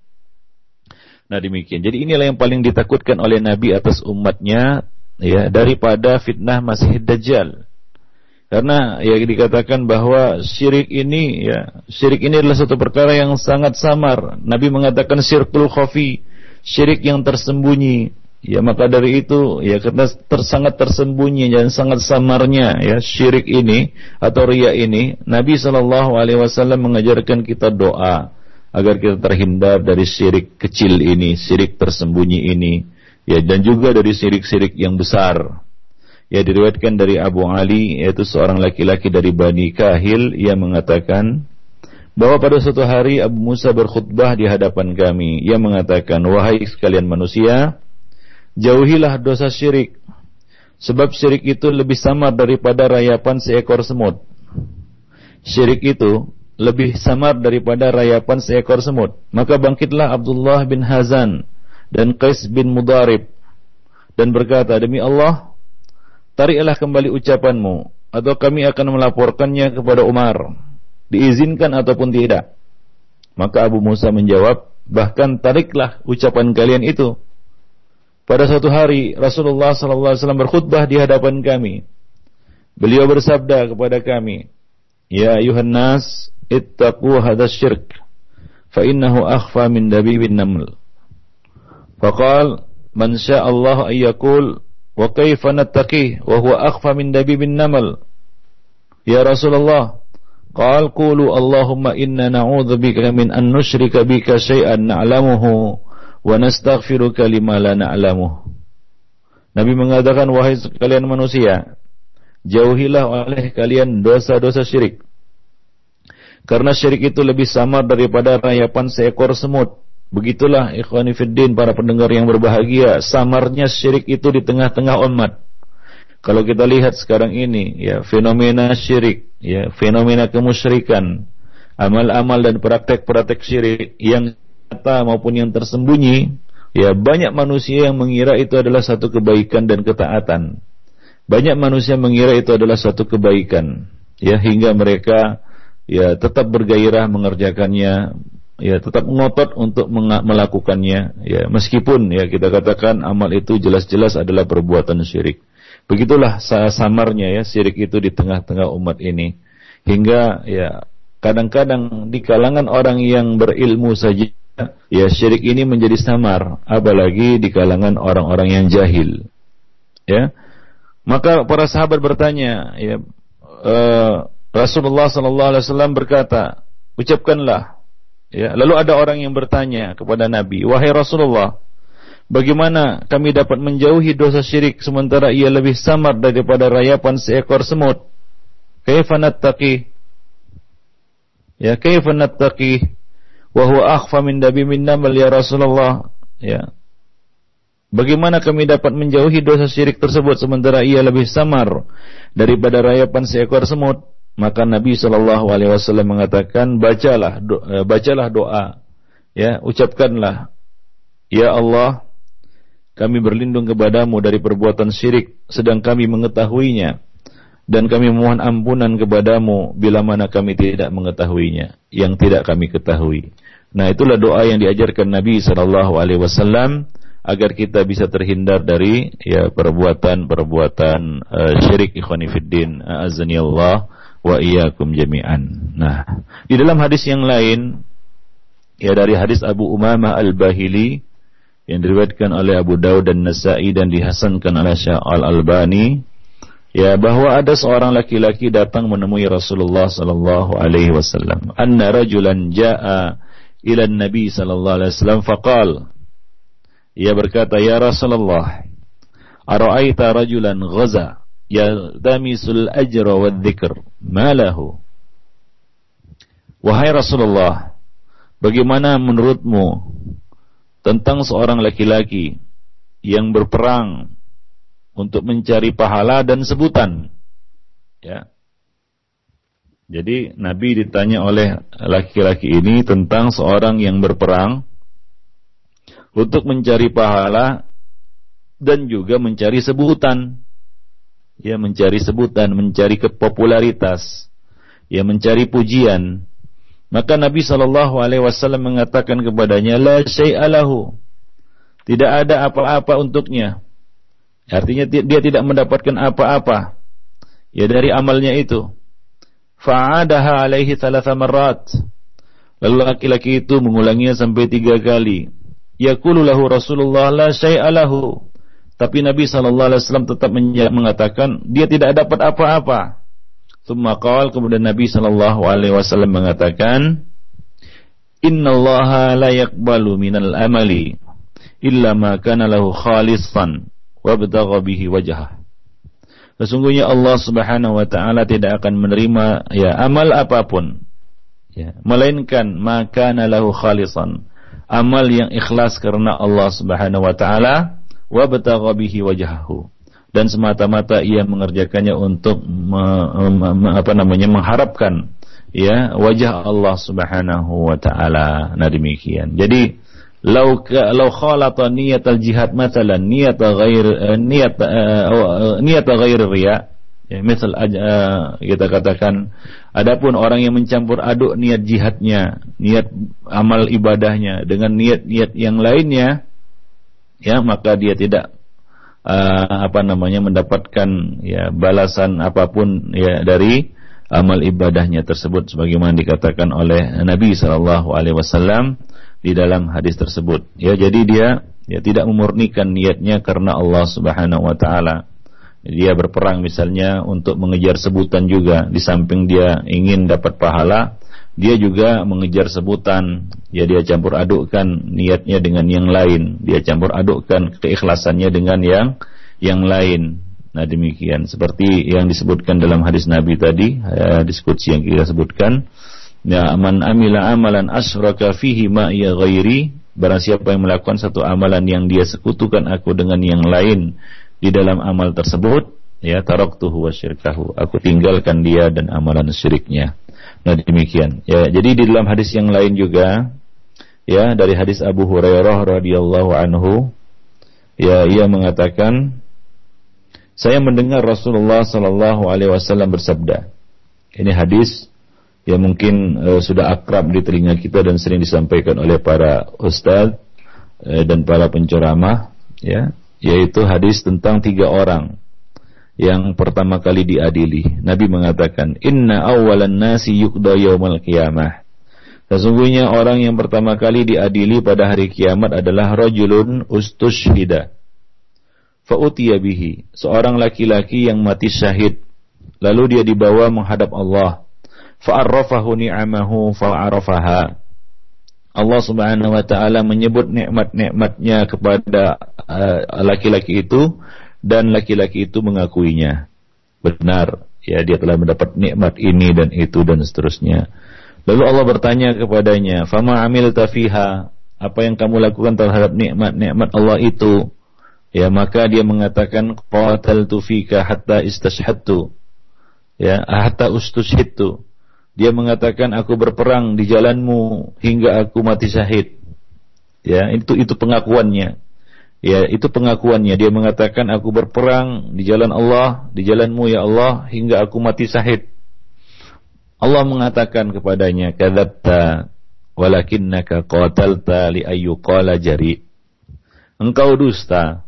Nah demikian. Jadi inilah yang paling ditakutkan oleh Nabi atas umatnya ya daripada fitnah Masih Dajjal. Karena ya dikatakan bahwa syirik ini ya syirik ini adalah satu perkara yang sangat samar. Nabi mengatakan syirkul khafi, syirik yang tersembunyi. Ya maka dari itu ya karena ter, sangat tersembunyi dan sangat samarnya ya syirik ini atau ria ini, Nabi wasallam mengajarkan kita doa agar kita terhindar dari syirik kecil ini, syirik tersembunyi ini, ya dan juga dari syirik-syirik yang besar. Ya diriwayatkan dari Abu Ali yaitu seorang laki-laki dari Bani Kahil ia mengatakan bahwa pada suatu hari Abu Musa berkhutbah di hadapan kami. Ia mengatakan wahai sekalian manusia jauhilah dosa syirik. Sebab syirik itu lebih samar daripada rayapan seekor semut syirik itu lebih samar daripada rayapan seekor semut. Maka bangkitlah Abdullah bin Hazan dan Qais bin Mudarib dan berkata demi Allah tariklah kembali ucapanmu atau kami akan melaporkannya kepada Umar. Diizinkan ataupun tidak? Maka Abu Musa menjawab bahkan tariklah ucapan kalian itu. Pada suatu hari Rasulullah SAW berkhutbah di hadapan kami. Beliau bersabda kepada kami ya ayuhan nas ittaqu hadha syirk fa innahu akhfa min dabibin naml. Faqal man syaa Allah ayyakul wa kaifa nattaqih wa huwa akhfa ya Rasulullah qal qulu Allahumma inna na'udzu bika min an nusyrika bika syai'an na'lamuhu wa nastaghfiruka lima la na'lamuh. Nabi mengatakan wahai sekalian manusia jauhilah oleh kalian dosa-dosa syirik Karena syirik itu lebih samar daripada rayapan seekor semut. Begitulah ikhwani fiddin para pendengar yang berbahagia, samarnya syirik itu di tengah-tengah umat. Kalau kita lihat sekarang ini, ya fenomena syirik, ya fenomena kemusyrikan, amal-amal dan praktek-praktek syirik yang nyata maupun yang tersembunyi, ya banyak manusia yang mengira itu adalah satu kebaikan dan ketaatan. Banyak manusia mengira itu adalah satu kebaikan, ya hingga mereka ya tetap bergairah mengerjakannya, ya tetap ngotot untuk melakukannya. Ya meskipun ya kita katakan amal itu jelas-jelas adalah perbuatan syirik. Begitulah samarnya ya syirik itu di tengah-tengah umat ini. Hingga ya kadang-kadang di kalangan orang yang berilmu saja ya syirik ini menjadi samar. Apalagi di kalangan orang-orang yang jahil. Ya maka para sahabat bertanya ya uh, Rasulullah sallallahu alaihi wasallam berkata ucapkanlah Ya, lalu ada orang yang bertanya kepada Nabi, "Wahai Rasulullah, bagaimana kami dapat menjauhi dosa syirik sementara ia lebih samar daripada rayapan seekor semut?" Kaifa nattaqi? Ya, kaifa nattaqi wa huwa akhfa min dabi min ya Rasulullah? Ya. Bagaimana kami dapat menjauhi dosa syirik tersebut sementara ia lebih samar daripada rayapan seekor semut? Maka Nabi Shallallahu Alaihi Wasallam mengatakan, bacalah, do, eh, bacalah doa, ya, ucapkanlah, ya Allah, kami berlindung kepadamu dari perbuatan syirik, sedang kami mengetahuinya, dan kami mohon ampunan kepadamu bila mana kami tidak mengetahuinya, yang tidak kami ketahui. Nah, itulah doa yang diajarkan Nabi Shallallahu Alaihi Wasallam agar kita bisa terhindar dari ya perbuatan-perbuatan uh, syirik ikhwanifiddin azani Allah wa iyyakum jami'an. Nah, di dalam hadis yang lain ya dari hadis Abu Umamah Al-Bahili yang diriwayatkan oleh Abu Daud dan Nasa'i dan dihasankan oleh Syekh Al-Albani ya bahwa ada seorang laki-laki datang menemui Rasulullah sallallahu alaihi wasallam. Anna rajulan jaa ila Nabi sallallahu alaihi wasallam faqal ia berkata ya Rasulullah ara'aita rajulan ghaza yaltamisul ajra wa dzikr malahu Wahai Rasulullah bagaimana menurutmu tentang seorang laki-laki yang berperang untuk mencari pahala dan sebutan? Ya. Jadi Nabi ditanya oleh laki-laki ini tentang seorang yang berperang untuk mencari pahala dan juga mencari sebutan ya mencari sebutan, mencari kepopularitas, ya mencari pujian. Maka Nabi Shallallahu Alaihi Wasallam mengatakan kepadanya, la syai'alahu, tidak ada apa-apa untuknya. Artinya dia tidak mendapatkan apa-apa ya dari amalnya itu. Fa'adaha alaihi thalatha. Lalu laki-laki itu mengulanginya sampai tiga kali. Yaqulu lahu Rasulullah la syai'alahu. Tapi Nabi Shallallahu Alaihi Wasallam tetap mengatakan dia tidak dapat apa-apa. Thumma kemudian Nabi Shallallahu Alaihi Wasallam mengatakan, Inna Allah la yakbalu minal amali illa ma kana lahu khalisan wa bihi wajah. Sesungguhnya Allah Subhanahu wa taala tidak akan menerima ya amal apa pun ya melainkan maka lahu khalisan amal yang ikhlas karena Allah Subhanahu wa taala wa bihi wajhahu dan semata-mata ia mengerjakannya untuk me, me, apa namanya mengharapkan ya wajah Allah Subhanahu wa taala. Nah demikian. Jadi lau lau khalata niyat al jihad mathalan niyat ghair eh, niyat uh, niyat ghair riya ya misal uh, kita katakan adapun orang yang mencampur aduk niat jihadnya niat amal ibadahnya dengan niat-niat yang lainnya ya maka dia tidak uh, apa namanya mendapatkan ya balasan apa pun ya dari amal ibadahnya tersebut sebagaimana dikatakan oleh Nabi Shallallahu Alaihi Wasallam di dalam hadis tersebut. Ya jadi dia ya tidak memurnikan niatnya karena Allah Subhanahu Wa Taala dia berperang misalnya untuk mengejar sebutan juga. Di samping dia ingin dapat pahala dia juga mengejar sebutan. Ya dia campur adukkan niatnya dengan yang lain. Dia campur adukkan keikhlasannya dengan yang yang lain. Nah demikian. Seperti yang disebutkan dalam hadis Nabi tadi ya, diskusi yang kita sebutkan. Ya, man amila amalan asyraka fihi ma ya ghairi, barang siapa yang melakukan satu amalan yang dia sekutukan aku dengan yang lain di dalam amal tersebut, ya taraktuhu wa syirkahu. Aku tinggalkan dia dan amalan syiriknya. Nah, demikian. Ya, jadi di dalam hadis yang lain juga ya dari hadis Abu Hurairah radhiyallahu anhu ya ia mengatakan saya mendengar Rasulullah sallallahu alaihi wasallam bersabda. Ini hadis yang mungkin uh, sudah akrab di telinga kita dan sering disampaikan oleh para ustadz uh, dan para penceramah ya yaitu hadis tentang tiga orang yang pertama kali diadili Nabi mengatakan inna awalan nasi yuqda qiyamah Sesungguhnya orang yang pertama kali diadili pada hari kiamat adalah rajulun ustushhida. Fa'utiya bihi, seorang laki-laki yang mati syahid. Lalu dia dibawa menghadap Allah fa'arrafahu ni'amahu fa'arafaha. Allah Subhanahu wa taala menyebut nikmat-nikmatnya kepada uh, laki-laki uh, itu dan laki-laki itu mengakuinya. Benar, ya dia telah mendapat nikmat ini dan itu dan seterusnya. Lalu Allah bertanya kepadanya, "Fama amilta fiha?" Apa yang kamu lakukan terhadap nikmat-nikmat Allah itu? Ya, maka dia mengatakan, "Qataltu fika hatta istashhadtu." Ya, hatta ustushhidtu dia mengatakan aku berperang di jalanmu hingga aku mati syahid. Ya, itu itu pengakuannya. Ya, itu pengakuannya. Dia mengatakan aku berperang di jalan Allah, di jalanmu ya Allah hingga aku mati syahid. Allah mengatakan kepadanya, "Kadzabta walakinnaka qatalta li ayyuqala jari." Engkau dusta.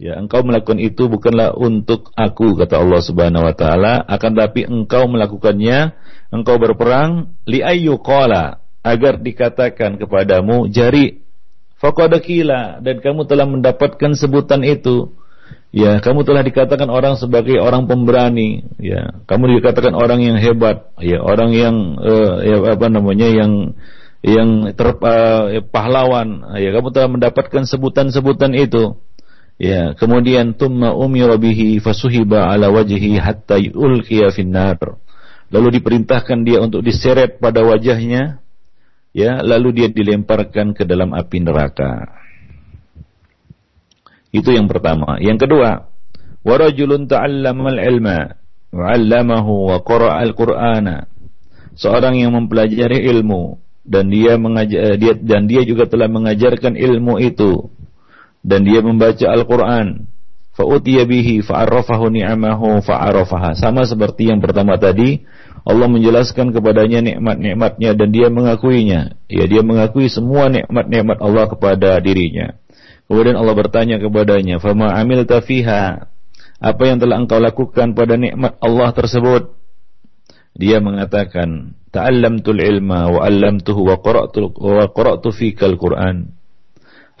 Ya, engkau melakukan itu bukanlah untuk aku kata Allah Subhanahu wa taala, akan tapi engkau melakukannya, engkau berperang li qala agar dikatakan kepadamu jari faqad dan kamu telah mendapatkan sebutan itu. Ya, kamu telah dikatakan orang sebagai orang pemberani, ya. Kamu dikatakan orang yang hebat, ya, orang yang uh, ya apa namanya yang yang ter, uh, pahlawan, ya. Kamu telah mendapatkan sebutan-sebutan itu. Ya, kemudian tumma umira bihi fasuhiba ala wajhi hatta yulqiya finnar. Lalu diperintahkan dia untuk diseret pada wajahnya, ya, lalu dia dilemparkan ke dalam api neraka. Itu yang pertama. Yang kedua, wa rajulun ta'allama al-ilma wa wa qara'a al-Qur'ana. Seorang yang mempelajari ilmu dan dia mengajar dia dan dia juga telah mengajarkan ilmu itu dan dia membaca Al-Quran. Fa'utiya bihi fa'arrafahu ni'amahu sama seperti yang pertama tadi Allah menjelaskan kepadanya nikmat-nikmatnya dan dia mengakuinya. Ya dia mengakui semua nikmat-nikmat Allah kepada dirinya. Kemudian Allah bertanya kepadanya fama amilta fiha? Apa yang telah engkau lakukan pada nikmat Allah tersebut? Dia mengatakan ta'allamtul ilma wa 'allamtuhu wa qara'tu wa qara'tu fikal Qur'an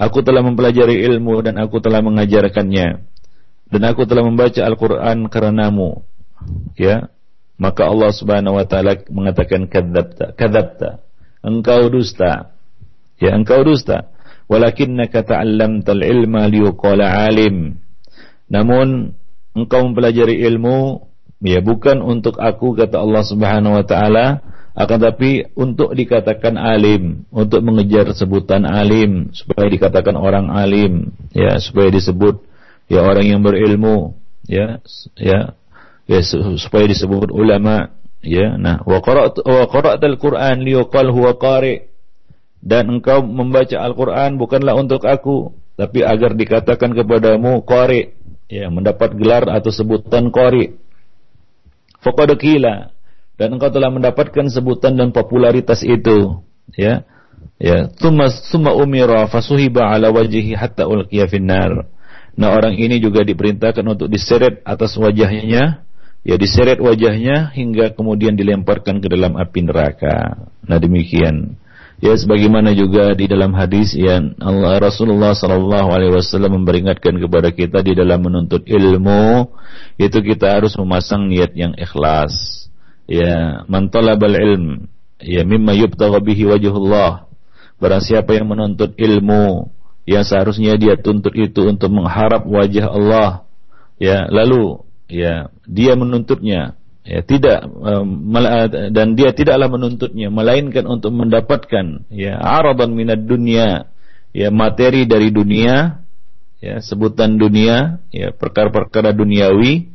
Aku telah mempelajari ilmu dan aku telah mengajarkannya. Dan aku telah membaca Al-Quran karenamu. Ya. Maka Allah subhanahu wa ta'ala mengatakan kadzabta. Kadzabta. Engkau dusta. Ya, engkau dusta. Walakinnaka ta'allamtal ilma liyuqala alim. Namun engkau mempelajari ilmu ya bukan untuk aku kata Allah Subhanahu wa taala akan tapi untuk dikatakan alim, untuk mengejar sebutan alim, supaya dikatakan orang alim, ya, supaya disebut ya orang yang berilmu, ya, ya, ya supaya disebut ulama, ya. Nah, wa al Qur'an liyuqal huwa qari. Dan engkau membaca Al-Qur'an bukanlah untuk aku, tapi agar dikatakan kepadamu qari, ya, mendapat gelar atau sebutan qari. Faqad dan engkau telah mendapatkan sebutan dan popularitas itu. Ya. Ya. Summa summa umira fasuhiba ala wajhihi hatta ulqiya finnar. Nah orang ini juga diperintahkan untuk diseret atas wajahnya. Ya diseret wajahnya hingga kemudian dilemparkan ke dalam api neraka. Nah demikian. Ya sebagaimana juga di dalam hadis yang Allah Rasulullah sallallahu alaihi wasallam memperingatkan kepada kita di dalam menuntut ilmu itu kita harus memasang niat yang ikhlas ya man talabal ilm ya mimma yubtagha bihi wajhullah. Barang siapa yang menuntut ilmu yang seharusnya dia tuntut itu untuk mengharap wajah Allah. Ya lalu ya dia menuntutnya. Ya tidak um, dan dia tidaklah menuntutnya melainkan untuk mendapatkan ya aradan minad dunia. Ya materi dari dunia ya sebutan dunia ya perkara-perkara duniawi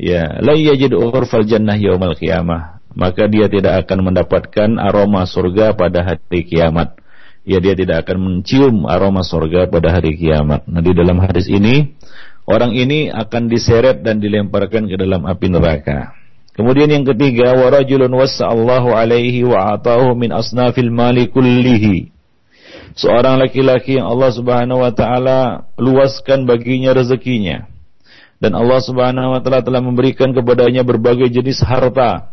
ya la yajid urfal jannah yaumal qiyamah maka dia tidak akan mendapatkan aroma surga pada hari kiamat ya dia tidak akan mencium aroma surga pada hari kiamat nah di dalam hadis ini orang ini akan diseret dan dilemparkan ke dalam api neraka Kemudian yang ketiga, warajulun wassa'allahu alaihi wa atahu min asnafil mali kullihi. Seorang laki-laki yang Allah Subhanahu wa taala luaskan baginya rezekinya. Dan Allah Subhanahu wa taala telah memberikan kepadanya berbagai jenis harta.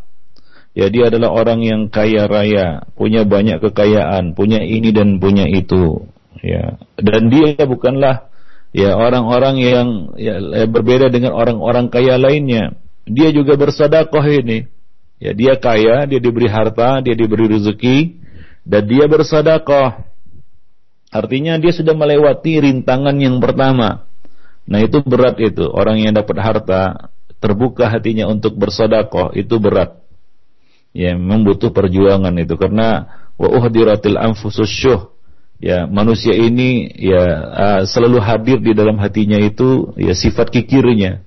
Ya dia adalah orang yang kaya raya, punya banyak kekayaan, punya ini dan punya itu. Ya. Dan dia bukanlah ya orang-orang yang ya, berbeda dengan orang-orang kaya lainnya dia juga bersedekah ini. Ya, dia kaya, dia diberi harta, dia diberi rezeki, dan dia bersedekah. Artinya dia sudah melewati rintangan yang pertama. Nah itu berat itu. Orang yang dapat harta, terbuka hatinya untuk bersedekah, itu berat. Ya, memang perjuangan itu. Karena wa uhdiratil anfusus syuh. Ya, manusia ini ya uh, selalu hadir di dalam hatinya itu ya sifat kikirnya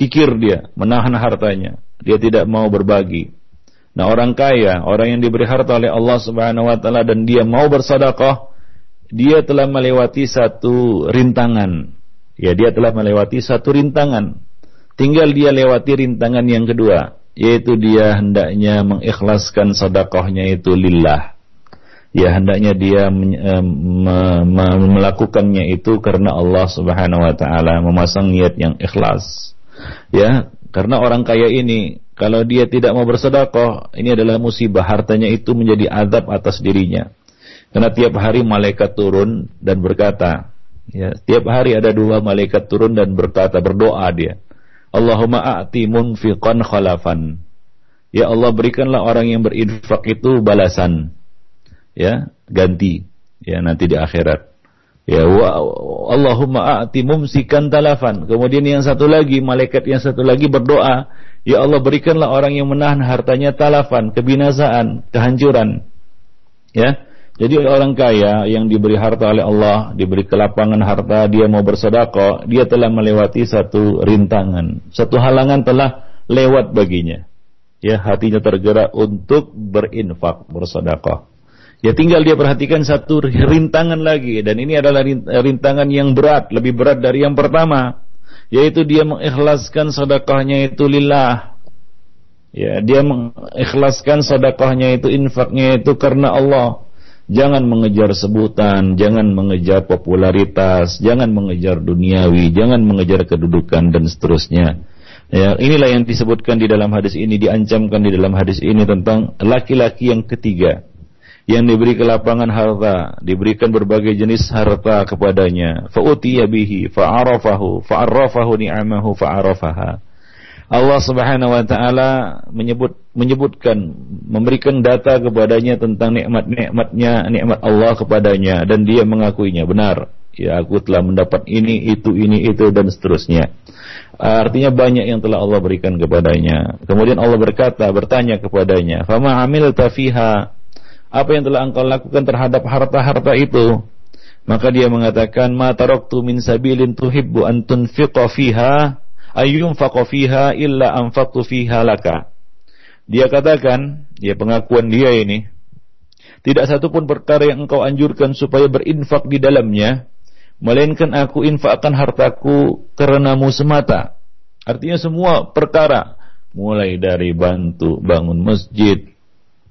kikir dia, menahan hartanya. Dia tidak mau berbagi. Nah, orang kaya, orang yang diberi harta oleh Allah Subhanahu wa taala dan dia mau bersedekah, dia telah melewati satu rintangan. Ya, dia telah melewati satu rintangan. Tinggal dia lewati rintangan yang kedua, yaitu dia hendaknya mengikhlaskan sedekahnya itu lillah. Ya hendaknya dia melakukannya itu karena Allah Subhanahu wa taala memasang niat yang ikhlas. Ya, karena orang kaya ini kalau dia tidak mau bersedekah, ini adalah musibah hartanya itu menjadi azab atas dirinya. Karena tiap hari malaikat turun dan berkata, ya, tiap hari ada dua malaikat turun dan berkata, berdoa dia. Allahumma a'ti munfiqan khalafan. Ya Allah berikanlah orang yang berinfak itu balasan. Ya, ganti. Ya, nanti di akhirat. Ya wa Allahumma a'ti mumsikan talafan. Kemudian yang satu lagi, malaikat yang satu lagi berdoa, Ya Allah berikanlah orang yang menahan hartanya talafan, kebinasaan, kehancuran. Ya. Jadi orang kaya yang diberi harta oleh Allah, diberi kelapangan harta, dia mau bersedekah, dia telah melewati satu rintangan. Satu halangan telah lewat baginya. Ya, hatinya tergerak untuk berinfak, bersedekah. Ya tinggal dia perhatikan satu rintangan lagi dan ini adalah rintangan yang berat, lebih berat dari yang pertama, yaitu dia mengikhlaskan sedekahnya itu lillah. Ya, dia mengikhlaskan sedekahnya itu infaknya itu karena Allah. Jangan mengejar sebutan, jangan mengejar popularitas, jangan mengejar duniawi, jangan mengejar kedudukan dan seterusnya. Ya, inilah yang disebutkan di dalam hadis ini, diancamkan di dalam hadis ini tentang laki-laki yang ketiga yang diberi kelapangan harta, diberikan berbagai jenis harta kepadanya. Fa'utiya bihi, fa'arafahu, ni'amahu, fa'arafaha. Allah Subhanahu wa taala menyebut menyebutkan memberikan data kepadanya tentang nikmat-nikmatnya, nikmat Allah kepadanya dan dia mengakuinya benar. Ya, aku telah mendapat ini, itu, ini, itu dan seterusnya. Artinya banyak yang telah Allah berikan kepadanya. Kemudian Allah berkata, bertanya kepadanya, "Fama amilta fiha?" apa yang telah engkau lakukan terhadap harta-harta itu? Maka dia mengatakan, "Ma taraktu min sabilin tuhibbu an tunfiqa fiha ayyunfaqa fiha illa anfaqtu fiha laka." Dia katakan, dia pengakuan dia ini, tidak satu pun perkara yang engkau anjurkan supaya berinfak di dalamnya, melainkan aku infakkan hartaku karenamu semata. Artinya semua perkara, mulai dari bantu bangun masjid,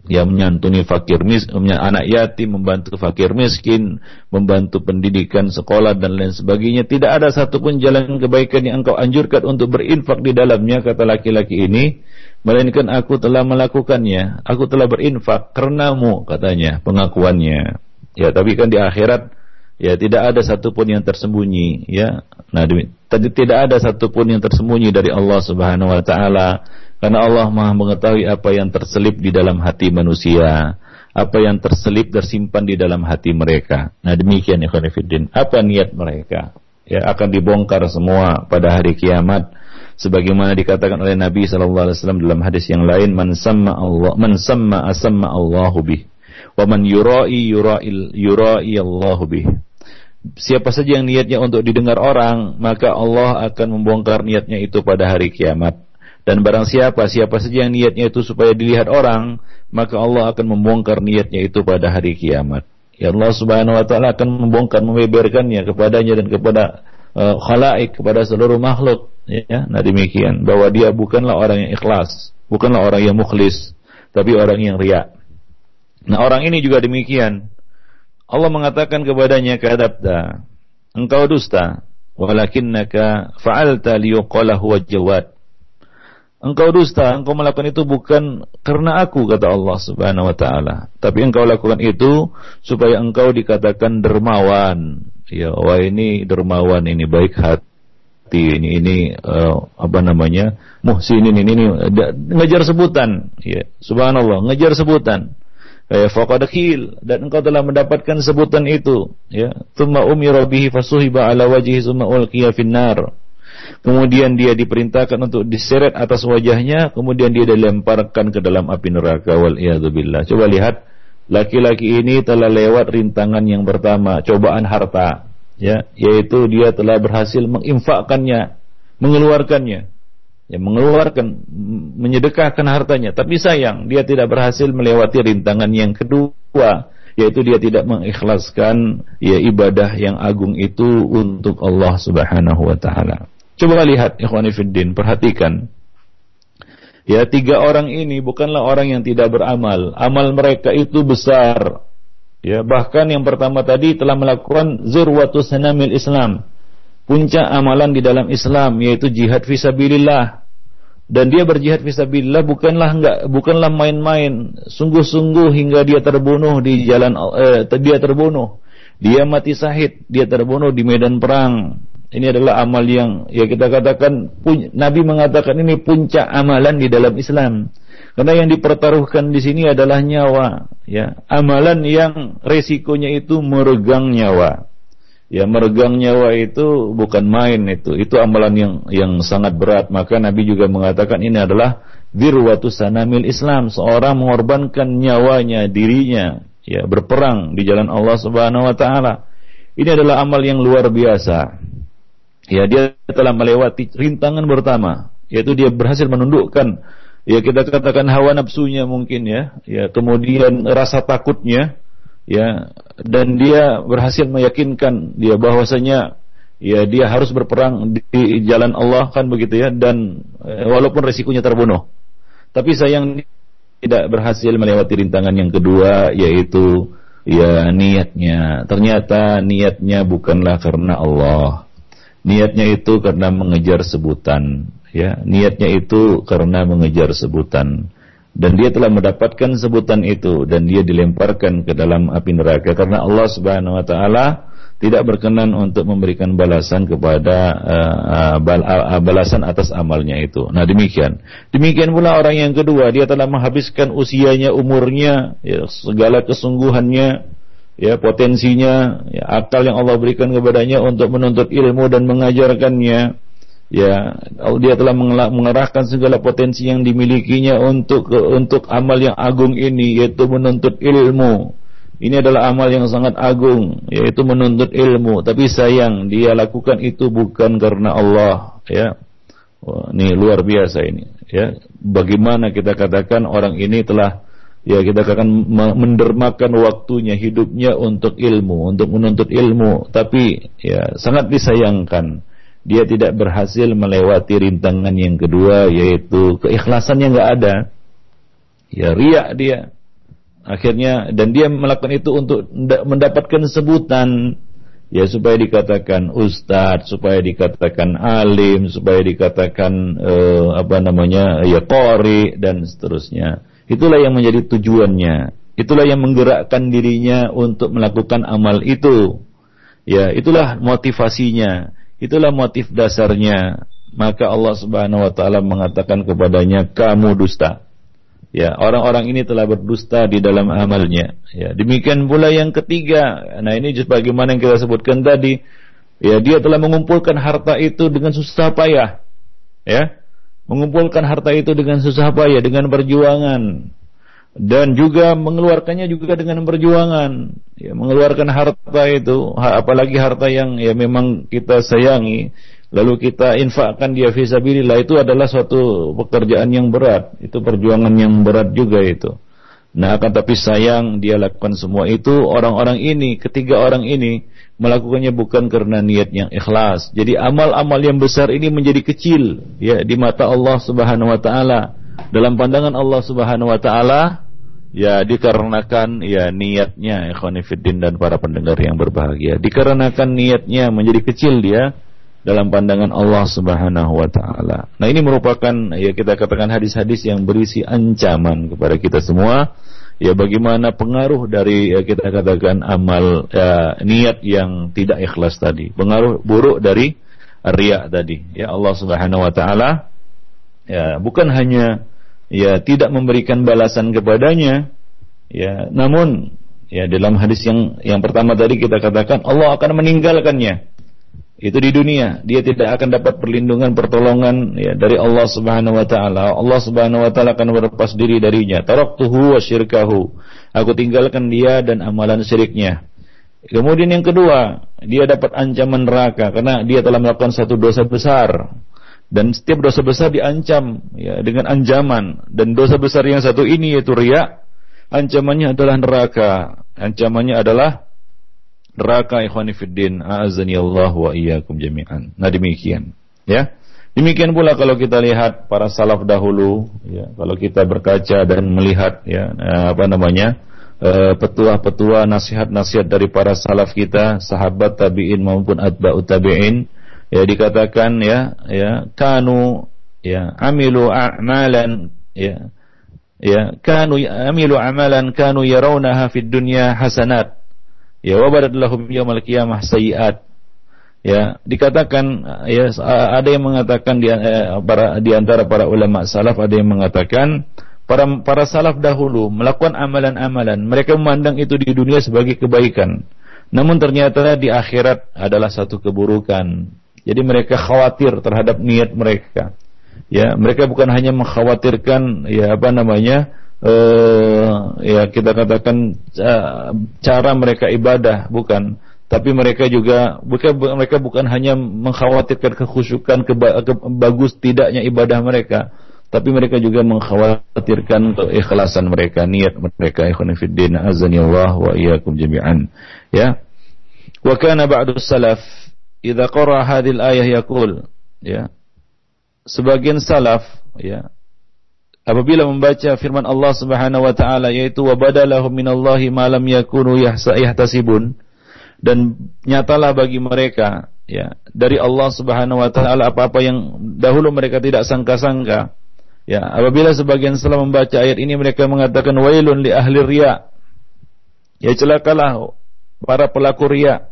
yang menyantuni fakir miskin, anak yatim, membantu fakir miskin, membantu pendidikan sekolah dan lain sebagainya. Tidak ada satupun jalan kebaikan yang engkau anjurkan untuk berinfak di dalamnya, kata laki-laki ini. Melainkan aku telah melakukannya, aku telah berinfak karenamu, katanya, pengakuannya. Ya, tapi kan di akhirat, ya tidak ada satupun yang tersembunyi, ya. Nah, tidak ada satupun yang tersembunyi dari Allah Subhanahu wa taala karena Allah Maha mengetahui apa yang terselip di dalam hati manusia, apa yang terselip tersimpan di dalam hati mereka. Nah demikian ikhwan Apa niat mereka? Ya akan dibongkar semua pada hari kiamat sebagaimana dikatakan oleh Nabi sallallahu alaihi wasallam dalam hadis yang lain man samma Allah man samma asamma Allahu bih wa man yurai yurai yurai Allahu bih Siapa saja yang niatnya untuk didengar orang, maka Allah akan membongkar niatnya itu pada hari kiamat. Dan barang siapa, siapa saja yang niatnya itu supaya dilihat orang, maka Allah akan membongkar niatnya itu pada hari kiamat. Ya Allah Subhanahu wa taala akan membongkar membeberkannya kepadanya dan kepada uh, khalaik kepada seluruh makhluk ya. Nah demikian bahwa dia bukanlah orang yang ikhlas, bukanlah orang yang mukhlis, tapi orang yang riya. Nah orang ini juga demikian. Allah mengatakan kepadanya kadabda, engkau dusta, walakinnaka fa'alta liyuqala huwa jawad. Engkau dusta, engkau melakukan itu bukan karena aku kata Allah Subhanahu wa taala, tapi engkau lakukan itu supaya engkau dikatakan dermawan. Ya, wah ini dermawan ini baik hati ini ini uh, apa namanya? muhsinin ini ini ngejar sebutan. Ya, subhanallah, ngejar sebutan. Eh, faqad dan engkau telah mendapatkan sebutan itu, ya. Tsumma umira bihi fasuhiba ala wajhihi tsumma ulqiya finnar kemudian dia diperintahkan untuk diseret atas wajahnya, kemudian dia dilemparkan ke dalam api neraka wal. Coba lihat, laki-laki ini telah lewat rintangan yang pertama, cobaan harta, ya, yaitu dia telah berhasil menginfakkannya, mengeluarkannya. Ya, mengeluarkan, menyedekahkan hartanya. Tapi sayang, dia tidak berhasil melewati rintangan yang kedua, yaitu dia tidak mengikhlaskan ya ibadah yang agung itu untuk Allah Subhanahu wa taala. Coba lihat ikhwanifiddin, perhatikan. Ya, tiga orang ini bukanlah orang yang tidak beramal. Amal mereka itu besar. Ya, bahkan yang pertama tadi telah melakukan zirwatu sanamil Islam. Puncak amalan di dalam Islam yaitu jihad fisabilillah. Dan dia berjihad fisabilillah bukanlah enggak bukanlah main-main, sungguh-sungguh hingga dia terbunuh di jalan eh, dia terbunuh. Dia mati sahid, dia terbunuh di medan perang. Ini adalah amal yang ya kita katakan Nabi mengatakan ini puncak amalan di dalam Islam. Karena yang dipertaruhkan di sini adalah nyawa, ya. Amalan yang resikonya itu meregang nyawa. Ya, meregang nyawa itu bukan main itu. Itu amalan yang yang sangat berat. Maka Nabi juga mengatakan ini adalah dirwatu sanamil Islam. Seorang mengorbankan nyawanya, dirinya, ya, berperang di jalan Allah Subhanahu wa taala. Ini adalah amal yang luar biasa ya dia telah melewati rintangan pertama yaitu dia berhasil menundukkan ya kita katakan hawa nafsunya mungkin ya. Ya kemudian rasa takutnya ya dan dia berhasil meyakinkan dia bahwasanya ya dia harus berperang di, jalan Allah kan begitu ya dan eh, walaupun resikonya terbunuh. Tapi sayang tidak berhasil melewati rintangan yang kedua yaitu ya niatnya. Ternyata niatnya bukanlah karena Allah Niatnya itu karena mengejar sebutan, ya. Niatnya itu karena mengejar sebutan. Dan dia telah mendapatkan sebutan itu dan dia dilemparkan ke dalam api neraka karena Allah Subhanahu wa taala tidak berkenan untuk memberikan balasan kepada uh, balasan atas amalnya itu. Nah demikian. Demikian pula orang yang kedua, dia telah menghabiskan usianya, umurnya, ya, segala kesungguhannya ya potensinya, ya, akal yang Allah berikan kepadanya untuk menuntut ilmu dan mengajarkannya. Ya, dia telah mengerahkan segala potensi yang dimilikinya untuk untuk amal yang agung ini yaitu menuntut ilmu. Ini adalah amal yang sangat agung yaitu menuntut ilmu, tapi sayang dia lakukan itu bukan karena Allah, ya. Wah, ini luar biasa ini, ya. Bagaimana kita katakan orang ini telah ya kita akan mendermakan waktunya hidupnya untuk ilmu untuk menuntut ilmu. Tapi ya sangat disayangkan dia tidak berhasil melewati rintangan yang kedua yaitu keikhlasan yang nggak ada. Ya riak dia. Akhirnya dan dia melakukan itu untuk mendapatkan sebutan. Ya supaya dikatakan ustadz supaya dikatakan alim supaya dikatakan uh, apa namanya ya qori dan seterusnya Itulah yang menjadi tujuannya. Itulah yang menggerakkan dirinya untuk melakukan amal itu. Ya, itulah motivasinya. Itulah motif dasarnya. Maka Allah Subhanahu wa taala mengatakan kepadanya, "Kamu dusta." Ya, orang-orang ini telah berdusta di dalam amalnya. Ya, demikian pula yang ketiga. Nah, ini bagaimana yang kita sebutkan tadi. Ya, dia telah mengumpulkan harta itu dengan susah payah. ya. Mengumpulkan harta itu dengan susah payah, dengan perjuangan dan juga mengeluarkannya juga dengan perjuangan. Ya, mengeluarkan harta itu, apalagi harta yang ya memang kita sayangi, lalu kita infakkan dia fisabilillah itu adalah suatu pekerjaan yang berat, itu perjuangan yang berat juga itu. Nah, akan tapi sayang dia lakukan semua itu orang-orang ini, ketiga orang ini melakukannya bukan karena niat yang ikhlas. Jadi amal-amal yang besar ini menjadi kecil ya di mata Allah Subhanahu wa taala. Dalam pandangan Allah Subhanahu wa taala ya dikarenakan ya niatnya ikhwanifiddin dan para pendengar yang berbahagia. Dikarenakan niatnya menjadi kecil dia dalam pandangan Allah Subhanahu wa taala. Nah, ini merupakan ya kita katakan hadis-hadis yang berisi ancaman kepada kita semua ya bagaimana pengaruh dari ya kita katakan amal ya, niat yang tidak ikhlas tadi. Pengaruh buruk dari riya tadi. Ya Allah Subhanahu wa taala ya bukan hanya ya tidak memberikan balasan kepadanya ya namun ya dalam hadis yang yang pertama tadi kita katakan Allah akan meninggalkannya itu di dunia. Dia tidak akan dapat perlindungan pertolongan ya dari Allah Subhanahu wa taala. Allah Subhanahu wa taala akan berlepas diri darinya. Taraktuhu wa syirkahu. Aku tinggalkan dia dan amalan syiriknya. Kemudian yang kedua dia dapat ancaman neraka karena dia telah melakukan satu dosa besar. Dan setiap dosa besar diancam ya dengan ancaman. Dan dosa besar yang satu ini yaitu riya ancamannya adalah neraka. Ancamannya adalah neraka ikhwani fiddin a'azani Allah wa iyyakum jami'an. Nah demikian, ya. Demikian pula kalau kita lihat para salaf dahulu, ya, kalau kita berkaca dan melihat ya eh, apa namanya? Eh, petua-petua nasihat-nasihat dari para salaf kita, sahabat tabi'in maupun atba'ut tabi'in, ya dikatakan ya, ya kanu ya amilu a'malan ya ya kanu amilu amalan kanu yarawnaha fid dunya hasanat ya wabadat lahum yaumal qiyamah sayiat ya dikatakan ya ada yang mengatakan di, eh, para, di antara para ulama salaf ada yang mengatakan para para salaf dahulu melakukan amalan-amalan mereka memandang itu di dunia sebagai kebaikan. Namun ternyata di akhirat adalah satu keburukan. Jadi mereka khawatir terhadap niat mereka. Ya mereka bukan hanya mengkhawatirkan ya apa namanya uh, ya kita katakan uh, cara mereka ibadah bukan. Tapi mereka juga bukan mereka bukan hanya mengkhawatirkan kekhusyukan keba, ke, bagus tidaknya ibadah mereka. Tapi mereka juga mengkhawatirkan keikhlasan mereka niat mereka ikhwan fillah azani Allah wa iyyakum jami'an. Ya. Wa kana ba'du salaf idza qara hadhihi al-ayah yaqul ya. Sebagian salaf ya apabila membaca firman Allah Subhanahu wa taala yaitu wa badalahum minallahi ma lam yakunu yahtasibun dan nyatalah bagi mereka ya dari Allah Subhanahu wa taala apa-apa yang dahulu mereka tidak sangka-sangka ya apabila sebagian setelah membaca ayat ini mereka mengatakan wailun li ahli riya ya celakalah para pelaku riya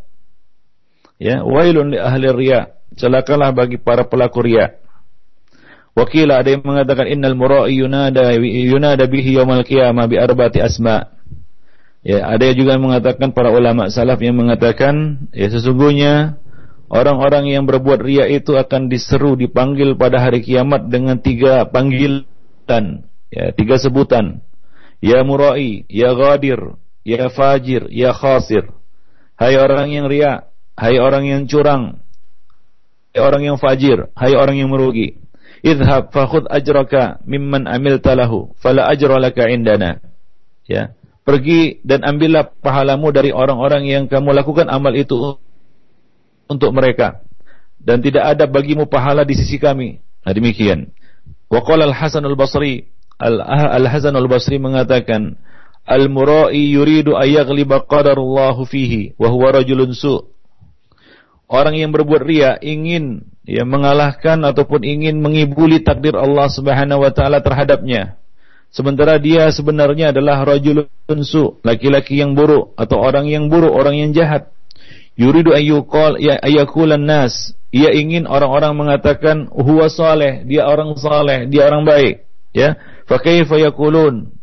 ya wailun li ahli riya celakalah bagi para pelaku riya Wakila ada yang mengatakan innal mura'i yunada yunada bihi yaumal qiyamah bi arba'ati asma. Ya, ada yang mengatakan para ulama salaf yang mengatakan ya sesungguhnya orang-orang yang berbuat ria itu akan diseru dipanggil pada hari kiamat dengan tiga panggilan, ya, tiga sebutan. Ya mura'i, ya ghadir, ya fajir, ya khasir. Hai orang yang ria, hai orang yang curang, hai orang yang fajir, hai orang yang merugi idhab fakhud ajraka mimman amilta lahu fala ajra laka indana. Ya. Pergi dan ambillah pahalamu dari orang-orang yang kamu lakukan amal itu untuk mereka. Dan tidak ada bagimu pahala di sisi kami. Nah demikian. Wa qala al-Hasan al-Basri al-Hasan al-Basri mengatakan al-mura'i yuridu ayaghliba qadarullahu fihi wa huwa rajulun su' orang yang berbuat ria ingin ya mengalahkan ataupun ingin mengibuli takdir Allah Subhanahu wa taala terhadapnya. Sementara dia sebenarnya adalah rajulun su, laki-laki yang buruk atau orang yang buruk, orang yang jahat. Yuridu ayyuqal ya ayakulan nas. Ia ingin orang-orang mengatakan huwa saleh, dia orang saleh, dia orang baik, ya. Fa kaifa yaqulun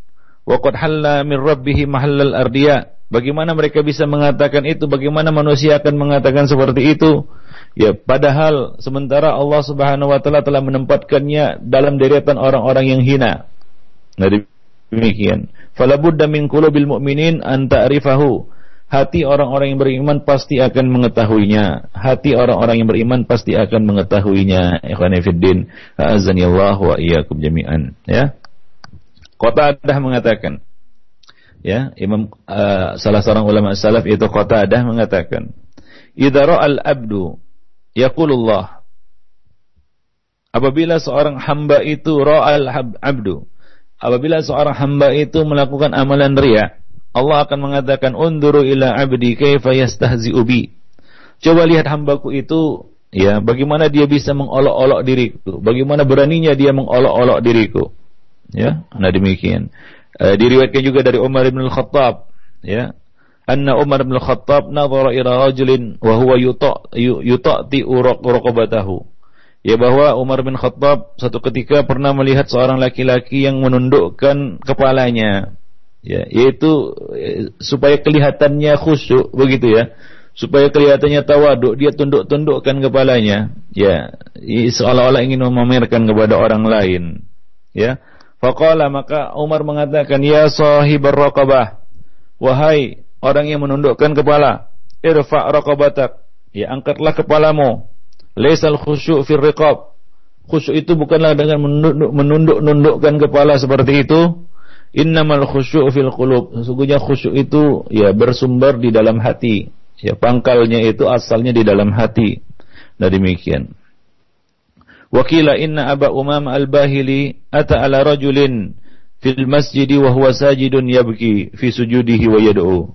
wa qad halla min rabbih mahallal ardiya. Bagaimana mereka bisa mengatakan itu? Bagaimana manusia akan mengatakan seperti itu? Ya, padahal sementara Allah Subhanahu wa taala telah menempatkannya dalam deretan orang-orang yang hina. Nah, demikian. Fala budda min qulubil mu'minin an ta'rifahu. Hati orang-orang yang beriman pasti akan mengetahuinya. Hati orang-orang yang beriman pasti akan mengetahuinya. Ikhwani fiddin, azani Allah wa iyyakum jami'an, ya. Kota Adah mengatakan, ya, Imam uh, salah seorang ulama salaf itu Kota Adah mengatakan, "Idza ra'al abdu Yaqulullah. Apabila seorang hamba itu ra'al abdu. Apabila seorang hamba itu melakukan amalan ria Allah akan mengatakan unduru ila abdi kaifa yastahzi'u bi. Coba lihat hambaku itu ya bagaimana dia bisa mengolok-olok diriku. Bagaimana beraninya dia mengolok-olok diriku. Ya nah demikian. E, diriwayatkan juga dari Umar bin Al-Khattab ya anna Umar bin Khattab nadhara ila rajulin wa huwa yuta'ti uraqabatahu. Ya bahwa Umar bin Khattab satu ketika pernah melihat seorang laki-laki yang menundukkan kepalanya. Ya, yaitu eh, supaya kelihatannya khusyuk begitu ya. Supaya kelihatannya tawaduk, dia tunduk-tundukkan kepalanya. Ya, seolah-olah ingin memamerkan kepada orang lain. Ya. Faqala maka Umar mengatakan, "Ya sahibar raqabah, wahai orang yang menundukkan kepala. Irfa' raqabatak. Ya, angkatlah kepalamu. Laisal khusyuk fil riqab. Khusyuk itu bukanlah dengan menunduk-nundukkan kepala seperti itu. Innamal khusyuk fil qulub. Sesungguhnya khusyuk itu ya bersumber di dalam hati. Ya, pangkalnya itu asalnya di dalam hati. Nah demikian. Wakila inna Aba Umam Al-Bahili ata ala rajulin fil masjid wa huwa sajidun yabki fi sujudihi wa yad'u.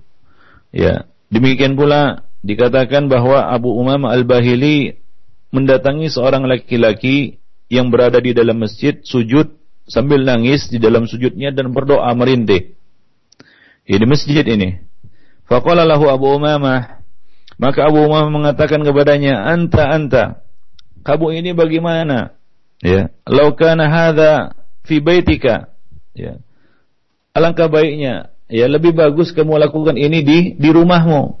Ya, demikian pula dikatakan bahwa Abu Umam Al-Bahili mendatangi seorang laki-laki yang berada di dalam masjid sujud sambil nangis di dalam sujudnya dan berdoa merintih. Ya, di masjid ini. Faqala lahu Abu Umamah maka Abu Umamah mengatakan kepadanya, "Anta anta, kamu ini bagaimana?" Ya, "Lau kana fi baitika." Ya. Alangkah baiknya ya lebih bagus kamu lakukan ini di di rumahmu.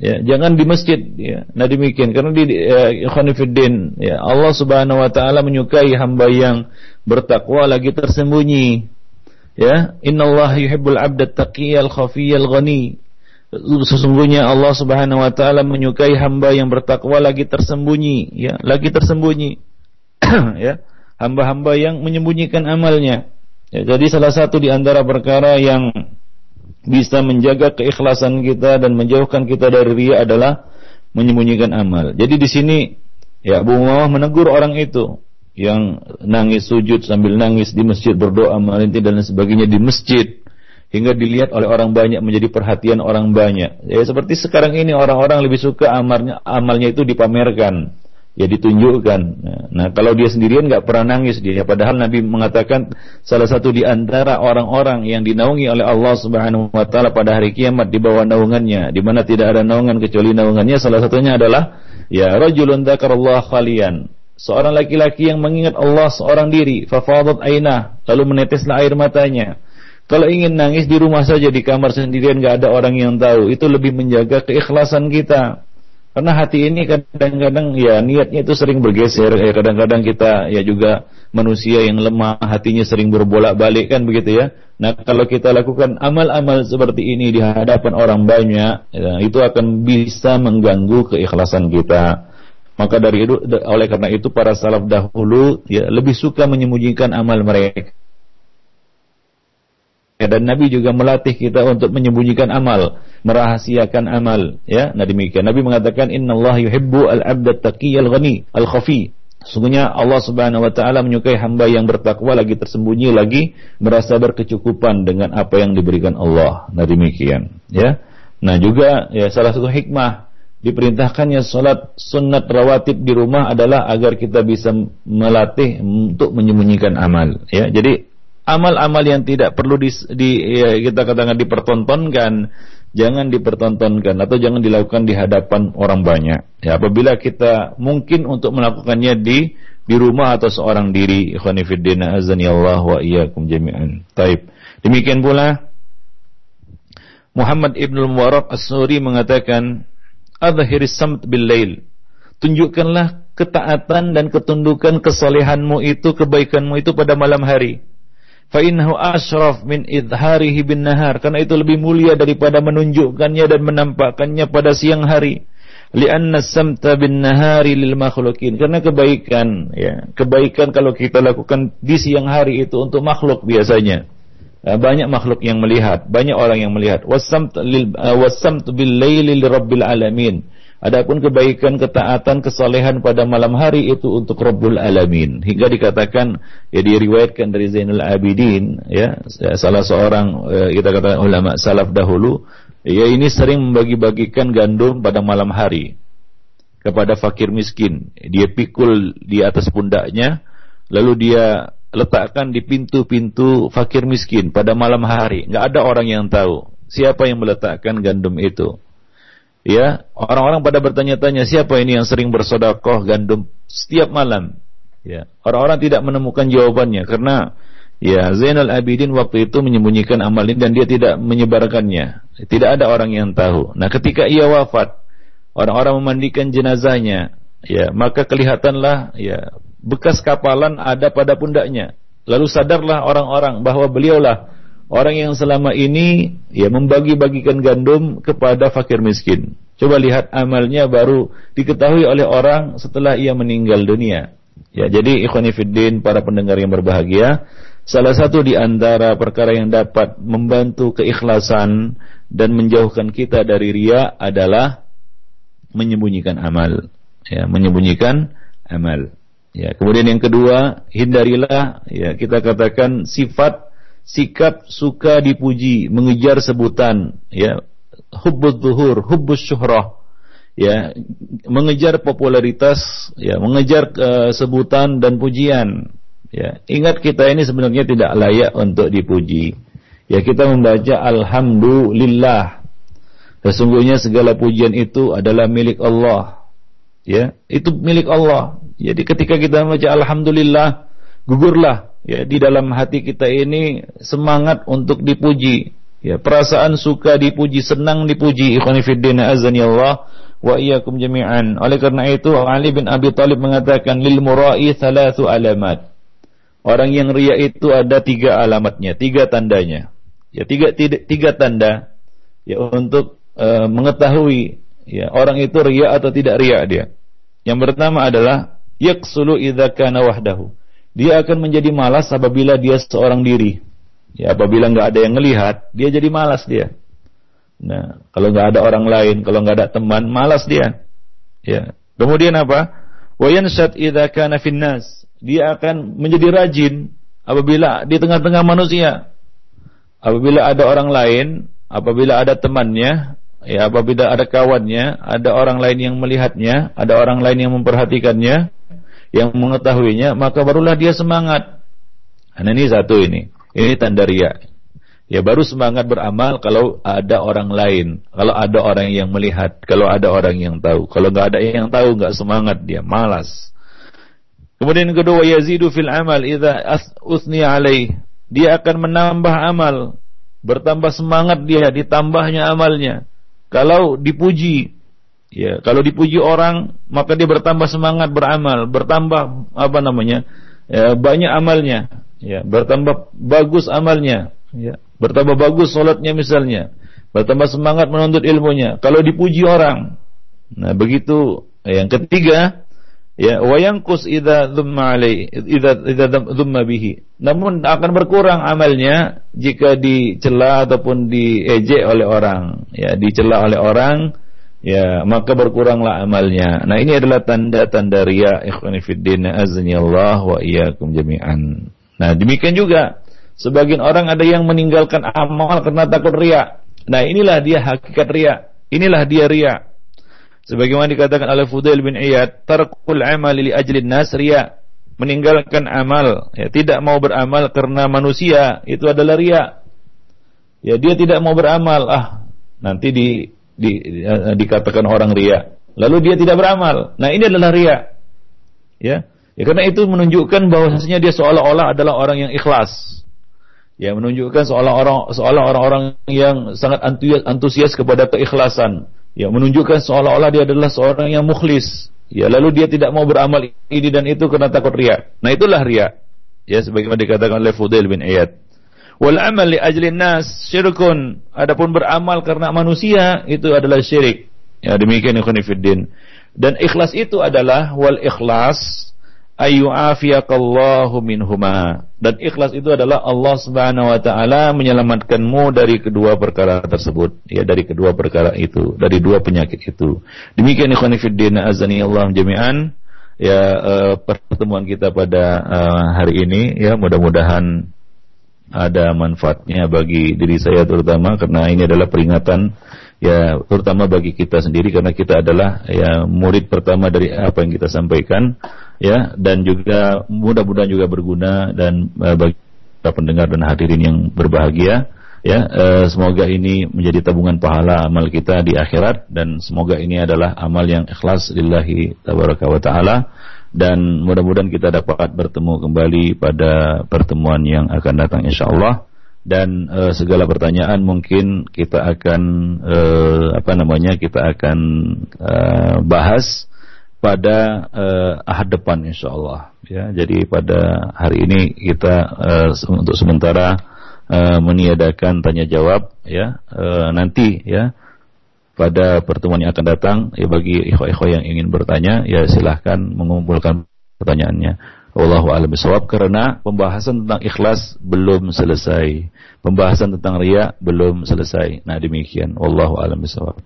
Ya jangan di masjid. Ya nah demikian. Karena di ya, ya Allah Subhanahu wa taala menyukai hamba yang bertakwa lagi tersembunyi. Ya innallaha yuhibbul 'abda taqiyal khafiyal ghani. Sesungguhnya Allah Subhanahu wa taala menyukai hamba yang bertakwa lagi tersembunyi. Ya lagi tersembunyi. Ya hamba-hamba yang menyembunyikan amalnya. Ya, jadi salah satu di antara perkara yang bisa menjaga keikhlasan kita dan menjauhkan kita dari ria adalah menyembunyikan amal. Jadi di sini ya Abu Muhammad menegur orang itu yang nangis sujud sambil nangis di masjid berdoa merintih dan sebagainya di masjid hingga dilihat oleh orang banyak menjadi perhatian orang banyak. Ya seperti sekarang ini orang-orang lebih suka amalnya amalnya itu dipamerkan ya ditunjukkan. Nah, kalau dia sendirian nggak pernah nangis dia. Padahal Nabi mengatakan salah satu di antara orang-orang yang dinaungi oleh Allah Subhanahu wa taala pada hari kiamat di bawah naungannya, di mana tidak ada naungan kecuali naungannya. Salah satunya adalah ya rajulun dzakarallah khalian. Seorang laki-laki yang mengingat Allah seorang diri, fafadat aina, lalu meneteslah air matanya. Kalau ingin nangis di rumah saja di kamar sendirian nggak ada orang yang tahu, itu lebih menjaga keikhlasan kita. Karena hati ini kadang-kadang ya niatnya itu sering bergeser, ya kadang-kadang kita ya juga manusia yang lemah, hatinya sering berbolak-balik kan begitu ya. Nah, kalau kita lakukan amal-amal seperti ini di hadapan orang banyak, ya, itu akan bisa mengganggu keikhlasan kita. Maka dari itu oleh karena itu para salaf dahulu ya lebih suka menyembunyikan amal mereka dan Nabi juga melatih kita untuk menyembunyikan amal, merahasiakan amal, ya. Nah demikian Nabi mengatakan innallaha yuhibbu al-'abda taqiyal ghani al-khafi. Sungguhnya Allah Subhanahu wa taala menyukai hamba yang bertakwa lagi tersembunyi lagi merasa berkecukupan dengan apa yang diberikan Allah. Nah demikian, ya. Nah juga ya salah satu hikmah diperintahkannya salat sunat rawatib di rumah adalah agar kita bisa melatih untuk menyembunyikan amal, ya. Jadi amal-amal yang tidak perlu di, di ya, kita katakan dipertontonkan jangan dipertontonkan atau jangan dilakukan di hadapan orang banyak. Ya, apabila kita mungkin untuk melakukannya di di rumah atau seorang diri, ikhwanifiddina azani Allah wa iyyakum jami'an. Taib. Demikian pula Muhammad Ibn Mubarak As-Suri mengatakan, "Adhhiris samt bil lail." tunjukkanlah ketaatan dan ketundukan kesolehanmu itu, kebaikanmu itu pada malam hari. Fa'innahu ashraf min idharihi bin nahar. Karena itu lebih mulia daripada menunjukkannya dan menampakkannya pada siang hari. Lianna samta bin nahari lil makhlukin. Karena kebaikan, ya, kebaikan kalau kita lakukan di siang hari itu untuk makhluk biasanya. Nah, banyak makhluk yang melihat, banyak orang yang melihat. Wasamt lil uh, bil laili lirabbil alamin. Adapun kebaikan, ketaatan, kesolehan pada malam hari itu untuk Rabbul Alamin. Hingga dikatakan, ya diriwayatkan dari Zainul Abidin, ya salah seorang ya, kita katakan ulama salaf dahulu, ya ini sering membagi-bagikan gandum pada malam hari kepada fakir miskin. Dia pikul di atas pundaknya, lalu dia letakkan di pintu-pintu fakir miskin pada malam hari. Nggak ada orang yang tahu siapa yang meletakkan gandum itu. Ya, orang-orang pada bertanya-tanya siapa ini yang sering bersodakoh gandum setiap malam. Ya, orang-orang tidak menemukan jawabannya karena ya Zainal Abidin waktu itu menyembunyikan amal ini dan dia tidak menyebarkannya. Tidak ada orang yang tahu. Nah, ketika ia wafat, orang-orang memandikan jenazahnya, ya, maka kelihatanlah ya bekas kapalan ada pada pundaknya. Lalu sadarlah orang-orang bahwa beliaulah orang yang selama ini ya membagi-bagikan gandum kepada fakir miskin. Coba lihat amalnya baru diketahui oleh orang setelah ia meninggal dunia. Ya, jadi ikhwanifiddin para pendengar yang berbahagia, salah satu di antara perkara yang dapat membantu keikhlasan dan menjauhkan kita dari ria adalah menyembunyikan amal. Ya, menyembunyikan amal. Ya, kemudian yang kedua, hindarilah ya kita katakan sifat sikap suka dipuji, mengejar sebutan, ya, hubbuz zuhur, hubbuz syuhrah, ya, mengejar popularitas, ya, mengejar uh, sebutan dan pujian. Ya, ingat kita ini sebenarnya tidak layak untuk dipuji. Ya, kita membaca alhamdulillah. Sesungguhnya segala pujian itu adalah milik Allah. Ya, itu milik Allah. Jadi ketika kita membaca alhamdulillah, gugurlah ya di dalam hati kita ini semangat untuk dipuji. Ya perasaan suka dipuji senang dipuji. Ikhwan fillah azani Allah wa iyyakum jami'an. Oleh karena itu Ali bin Abi Thalib mengatakan lil murai thalathu alamat. Orang yang ria itu ada tiga alamatnya tiga tandanya. Ya tiga tiga, tiga tanda ya untuk uh, mengetahui ya orang itu ria atau tidak ria dia. Yang pertama adalah yaksulu idza kana wahdahu dia akan menjadi malas apabila dia seorang diri. Ya, apabila nggak ada yang melihat, dia jadi malas dia. Nah, kalau nggak ada orang lain, kalau nggak ada teman, malas dia. Ya. Kemudian apa? Wayanshad idza kana finnas. Dia akan menjadi rajin apabila di tengah-tengah manusia. Apabila ada orang lain, apabila ada temannya, ya apabila ada kawannya, ada orang lain yang melihatnya, ada orang lain yang memperhatikannya, yang mengetahuinya, maka barulah dia semangat. Nah ini satu ini. Ini tanda ria. Ya baru semangat beramal kalau ada orang lain, kalau ada orang yang melihat, kalau ada orang yang tahu. Kalau nggak ada yang tahu, nggak semangat dia, malas. Kemudian kedua, yazidu fil amal idza usni alaih. Dia akan menambah amal, bertambah semangat dia, ditambahnya amalnya. Kalau dipuji, Ya, kalau dipuji orang, maka dia bertambah semangat beramal, bertambah apa namanya? Ya, banyak amalnya, ya, bertambah bagus amalnya, ya, bertambah bagus salatnya misalnya, bertambah semangat menuntut ilmunya. Kalau dipuji orang, nah begitu. Ya, yang ketiga, ya, wayangkus idza dzumma alai, idza idza bihi. Namun akan berkurang amalnya jika dicela ataupun diejek oleh orang, ya, dicela oleh orang ya maka berkuranglah amalnya. Nah ini adalah tanda-tanda ria ikhwani fiddin azni Allah wa iyyakum jami'an. Nah demikian juga sebagian orang ada yang meninggalkan amal karena takut ria. Nah inilah dia hakikat ria. Inilah dia ria. Sebagaimana dikatakan oleh Fudail bin Iyad, tarkul amal li ajlin nas ria. Meninggalkan amal, ya, tidak mau beramal karena manusia, itu adalah ria. Ya dia tidak mau beramal, ah nanti di di, uh, dikatakan orang ria. Lalu dia tidak beramal. Nah ini adalah ria. Ya, ya karena itu menunjukkan bahwasanya dia seolah-olah adalah orang yang ikhlas. Ya menunjukkan seolah orang seolah orang-orang yang sangat antusias, antusias kepada keikhlasan. Ya menunjukkan seolah-olah dia adalah seorang yang mukhlis. Ya, lalu dia tidak mau beramal ini dan itu karena takut ria. Nah, itulah ria. Ya, sebagaimana dikatakan oleh Fudail bin Iyad. Wal amal li ajli nas syirkun. Adapun beramal karena manusia itu adalah syirik. Ya, demikian ikhwan fillah. Dan ikhlas itu adalah wal ikhlas ayyu'afiyakallahu minhuma. Dan ikhlas itu adalah Allah Subhanahu wa taala menyelamatkanmu dari kedua perkara tersebut, ya dari kedua perkara itu, dari dua penyakit itu. Demikian ikhwan fillah azani Allah jami'an. Ya uh, pertemuan kita pada uh, hari ini ya mudah-mudahan ada manfaatnya bagi diri saya terutama karena ini adalah peringatan ya terutama bagi kita sendiri karena kita adalah ya murid pertama dari apa yang kita sampaikan ya dan juga mudah-mudahan juga berguna dan uh, bagi para pendengar dan hadirin yang berbahagia ya uh, semoga ini menjadi tabungan pahala amal kita di akhirat dan semoga ini adalah amal yang ikhlas lillahi tabaraka wa taala dan mudah-mudahan kita dapat bertemu kembali pada pertemuan yang akan datang insyaallah. Dan uh, segala pertanyaan mungkin kita akan uh, apa namanya kita akan uh, bahas pada uh, ahad depan insya Allah ya jadi pada hari ini kita uh, untuk sementara uh, meniadakan tanya jawab ya uh, nanti ya pada pertemuan yang akan datang ya bagi ikhwah-ikhwah yang ingin bertanya ya silahkan mengumpulkan pertanyaannya Wallahu a'lam bishawab karena pembahasan tentang ikhlas belum selesai. Pembahasan tentang riya belum selesai. Nah demikian. Wallahu a'lam bishawab.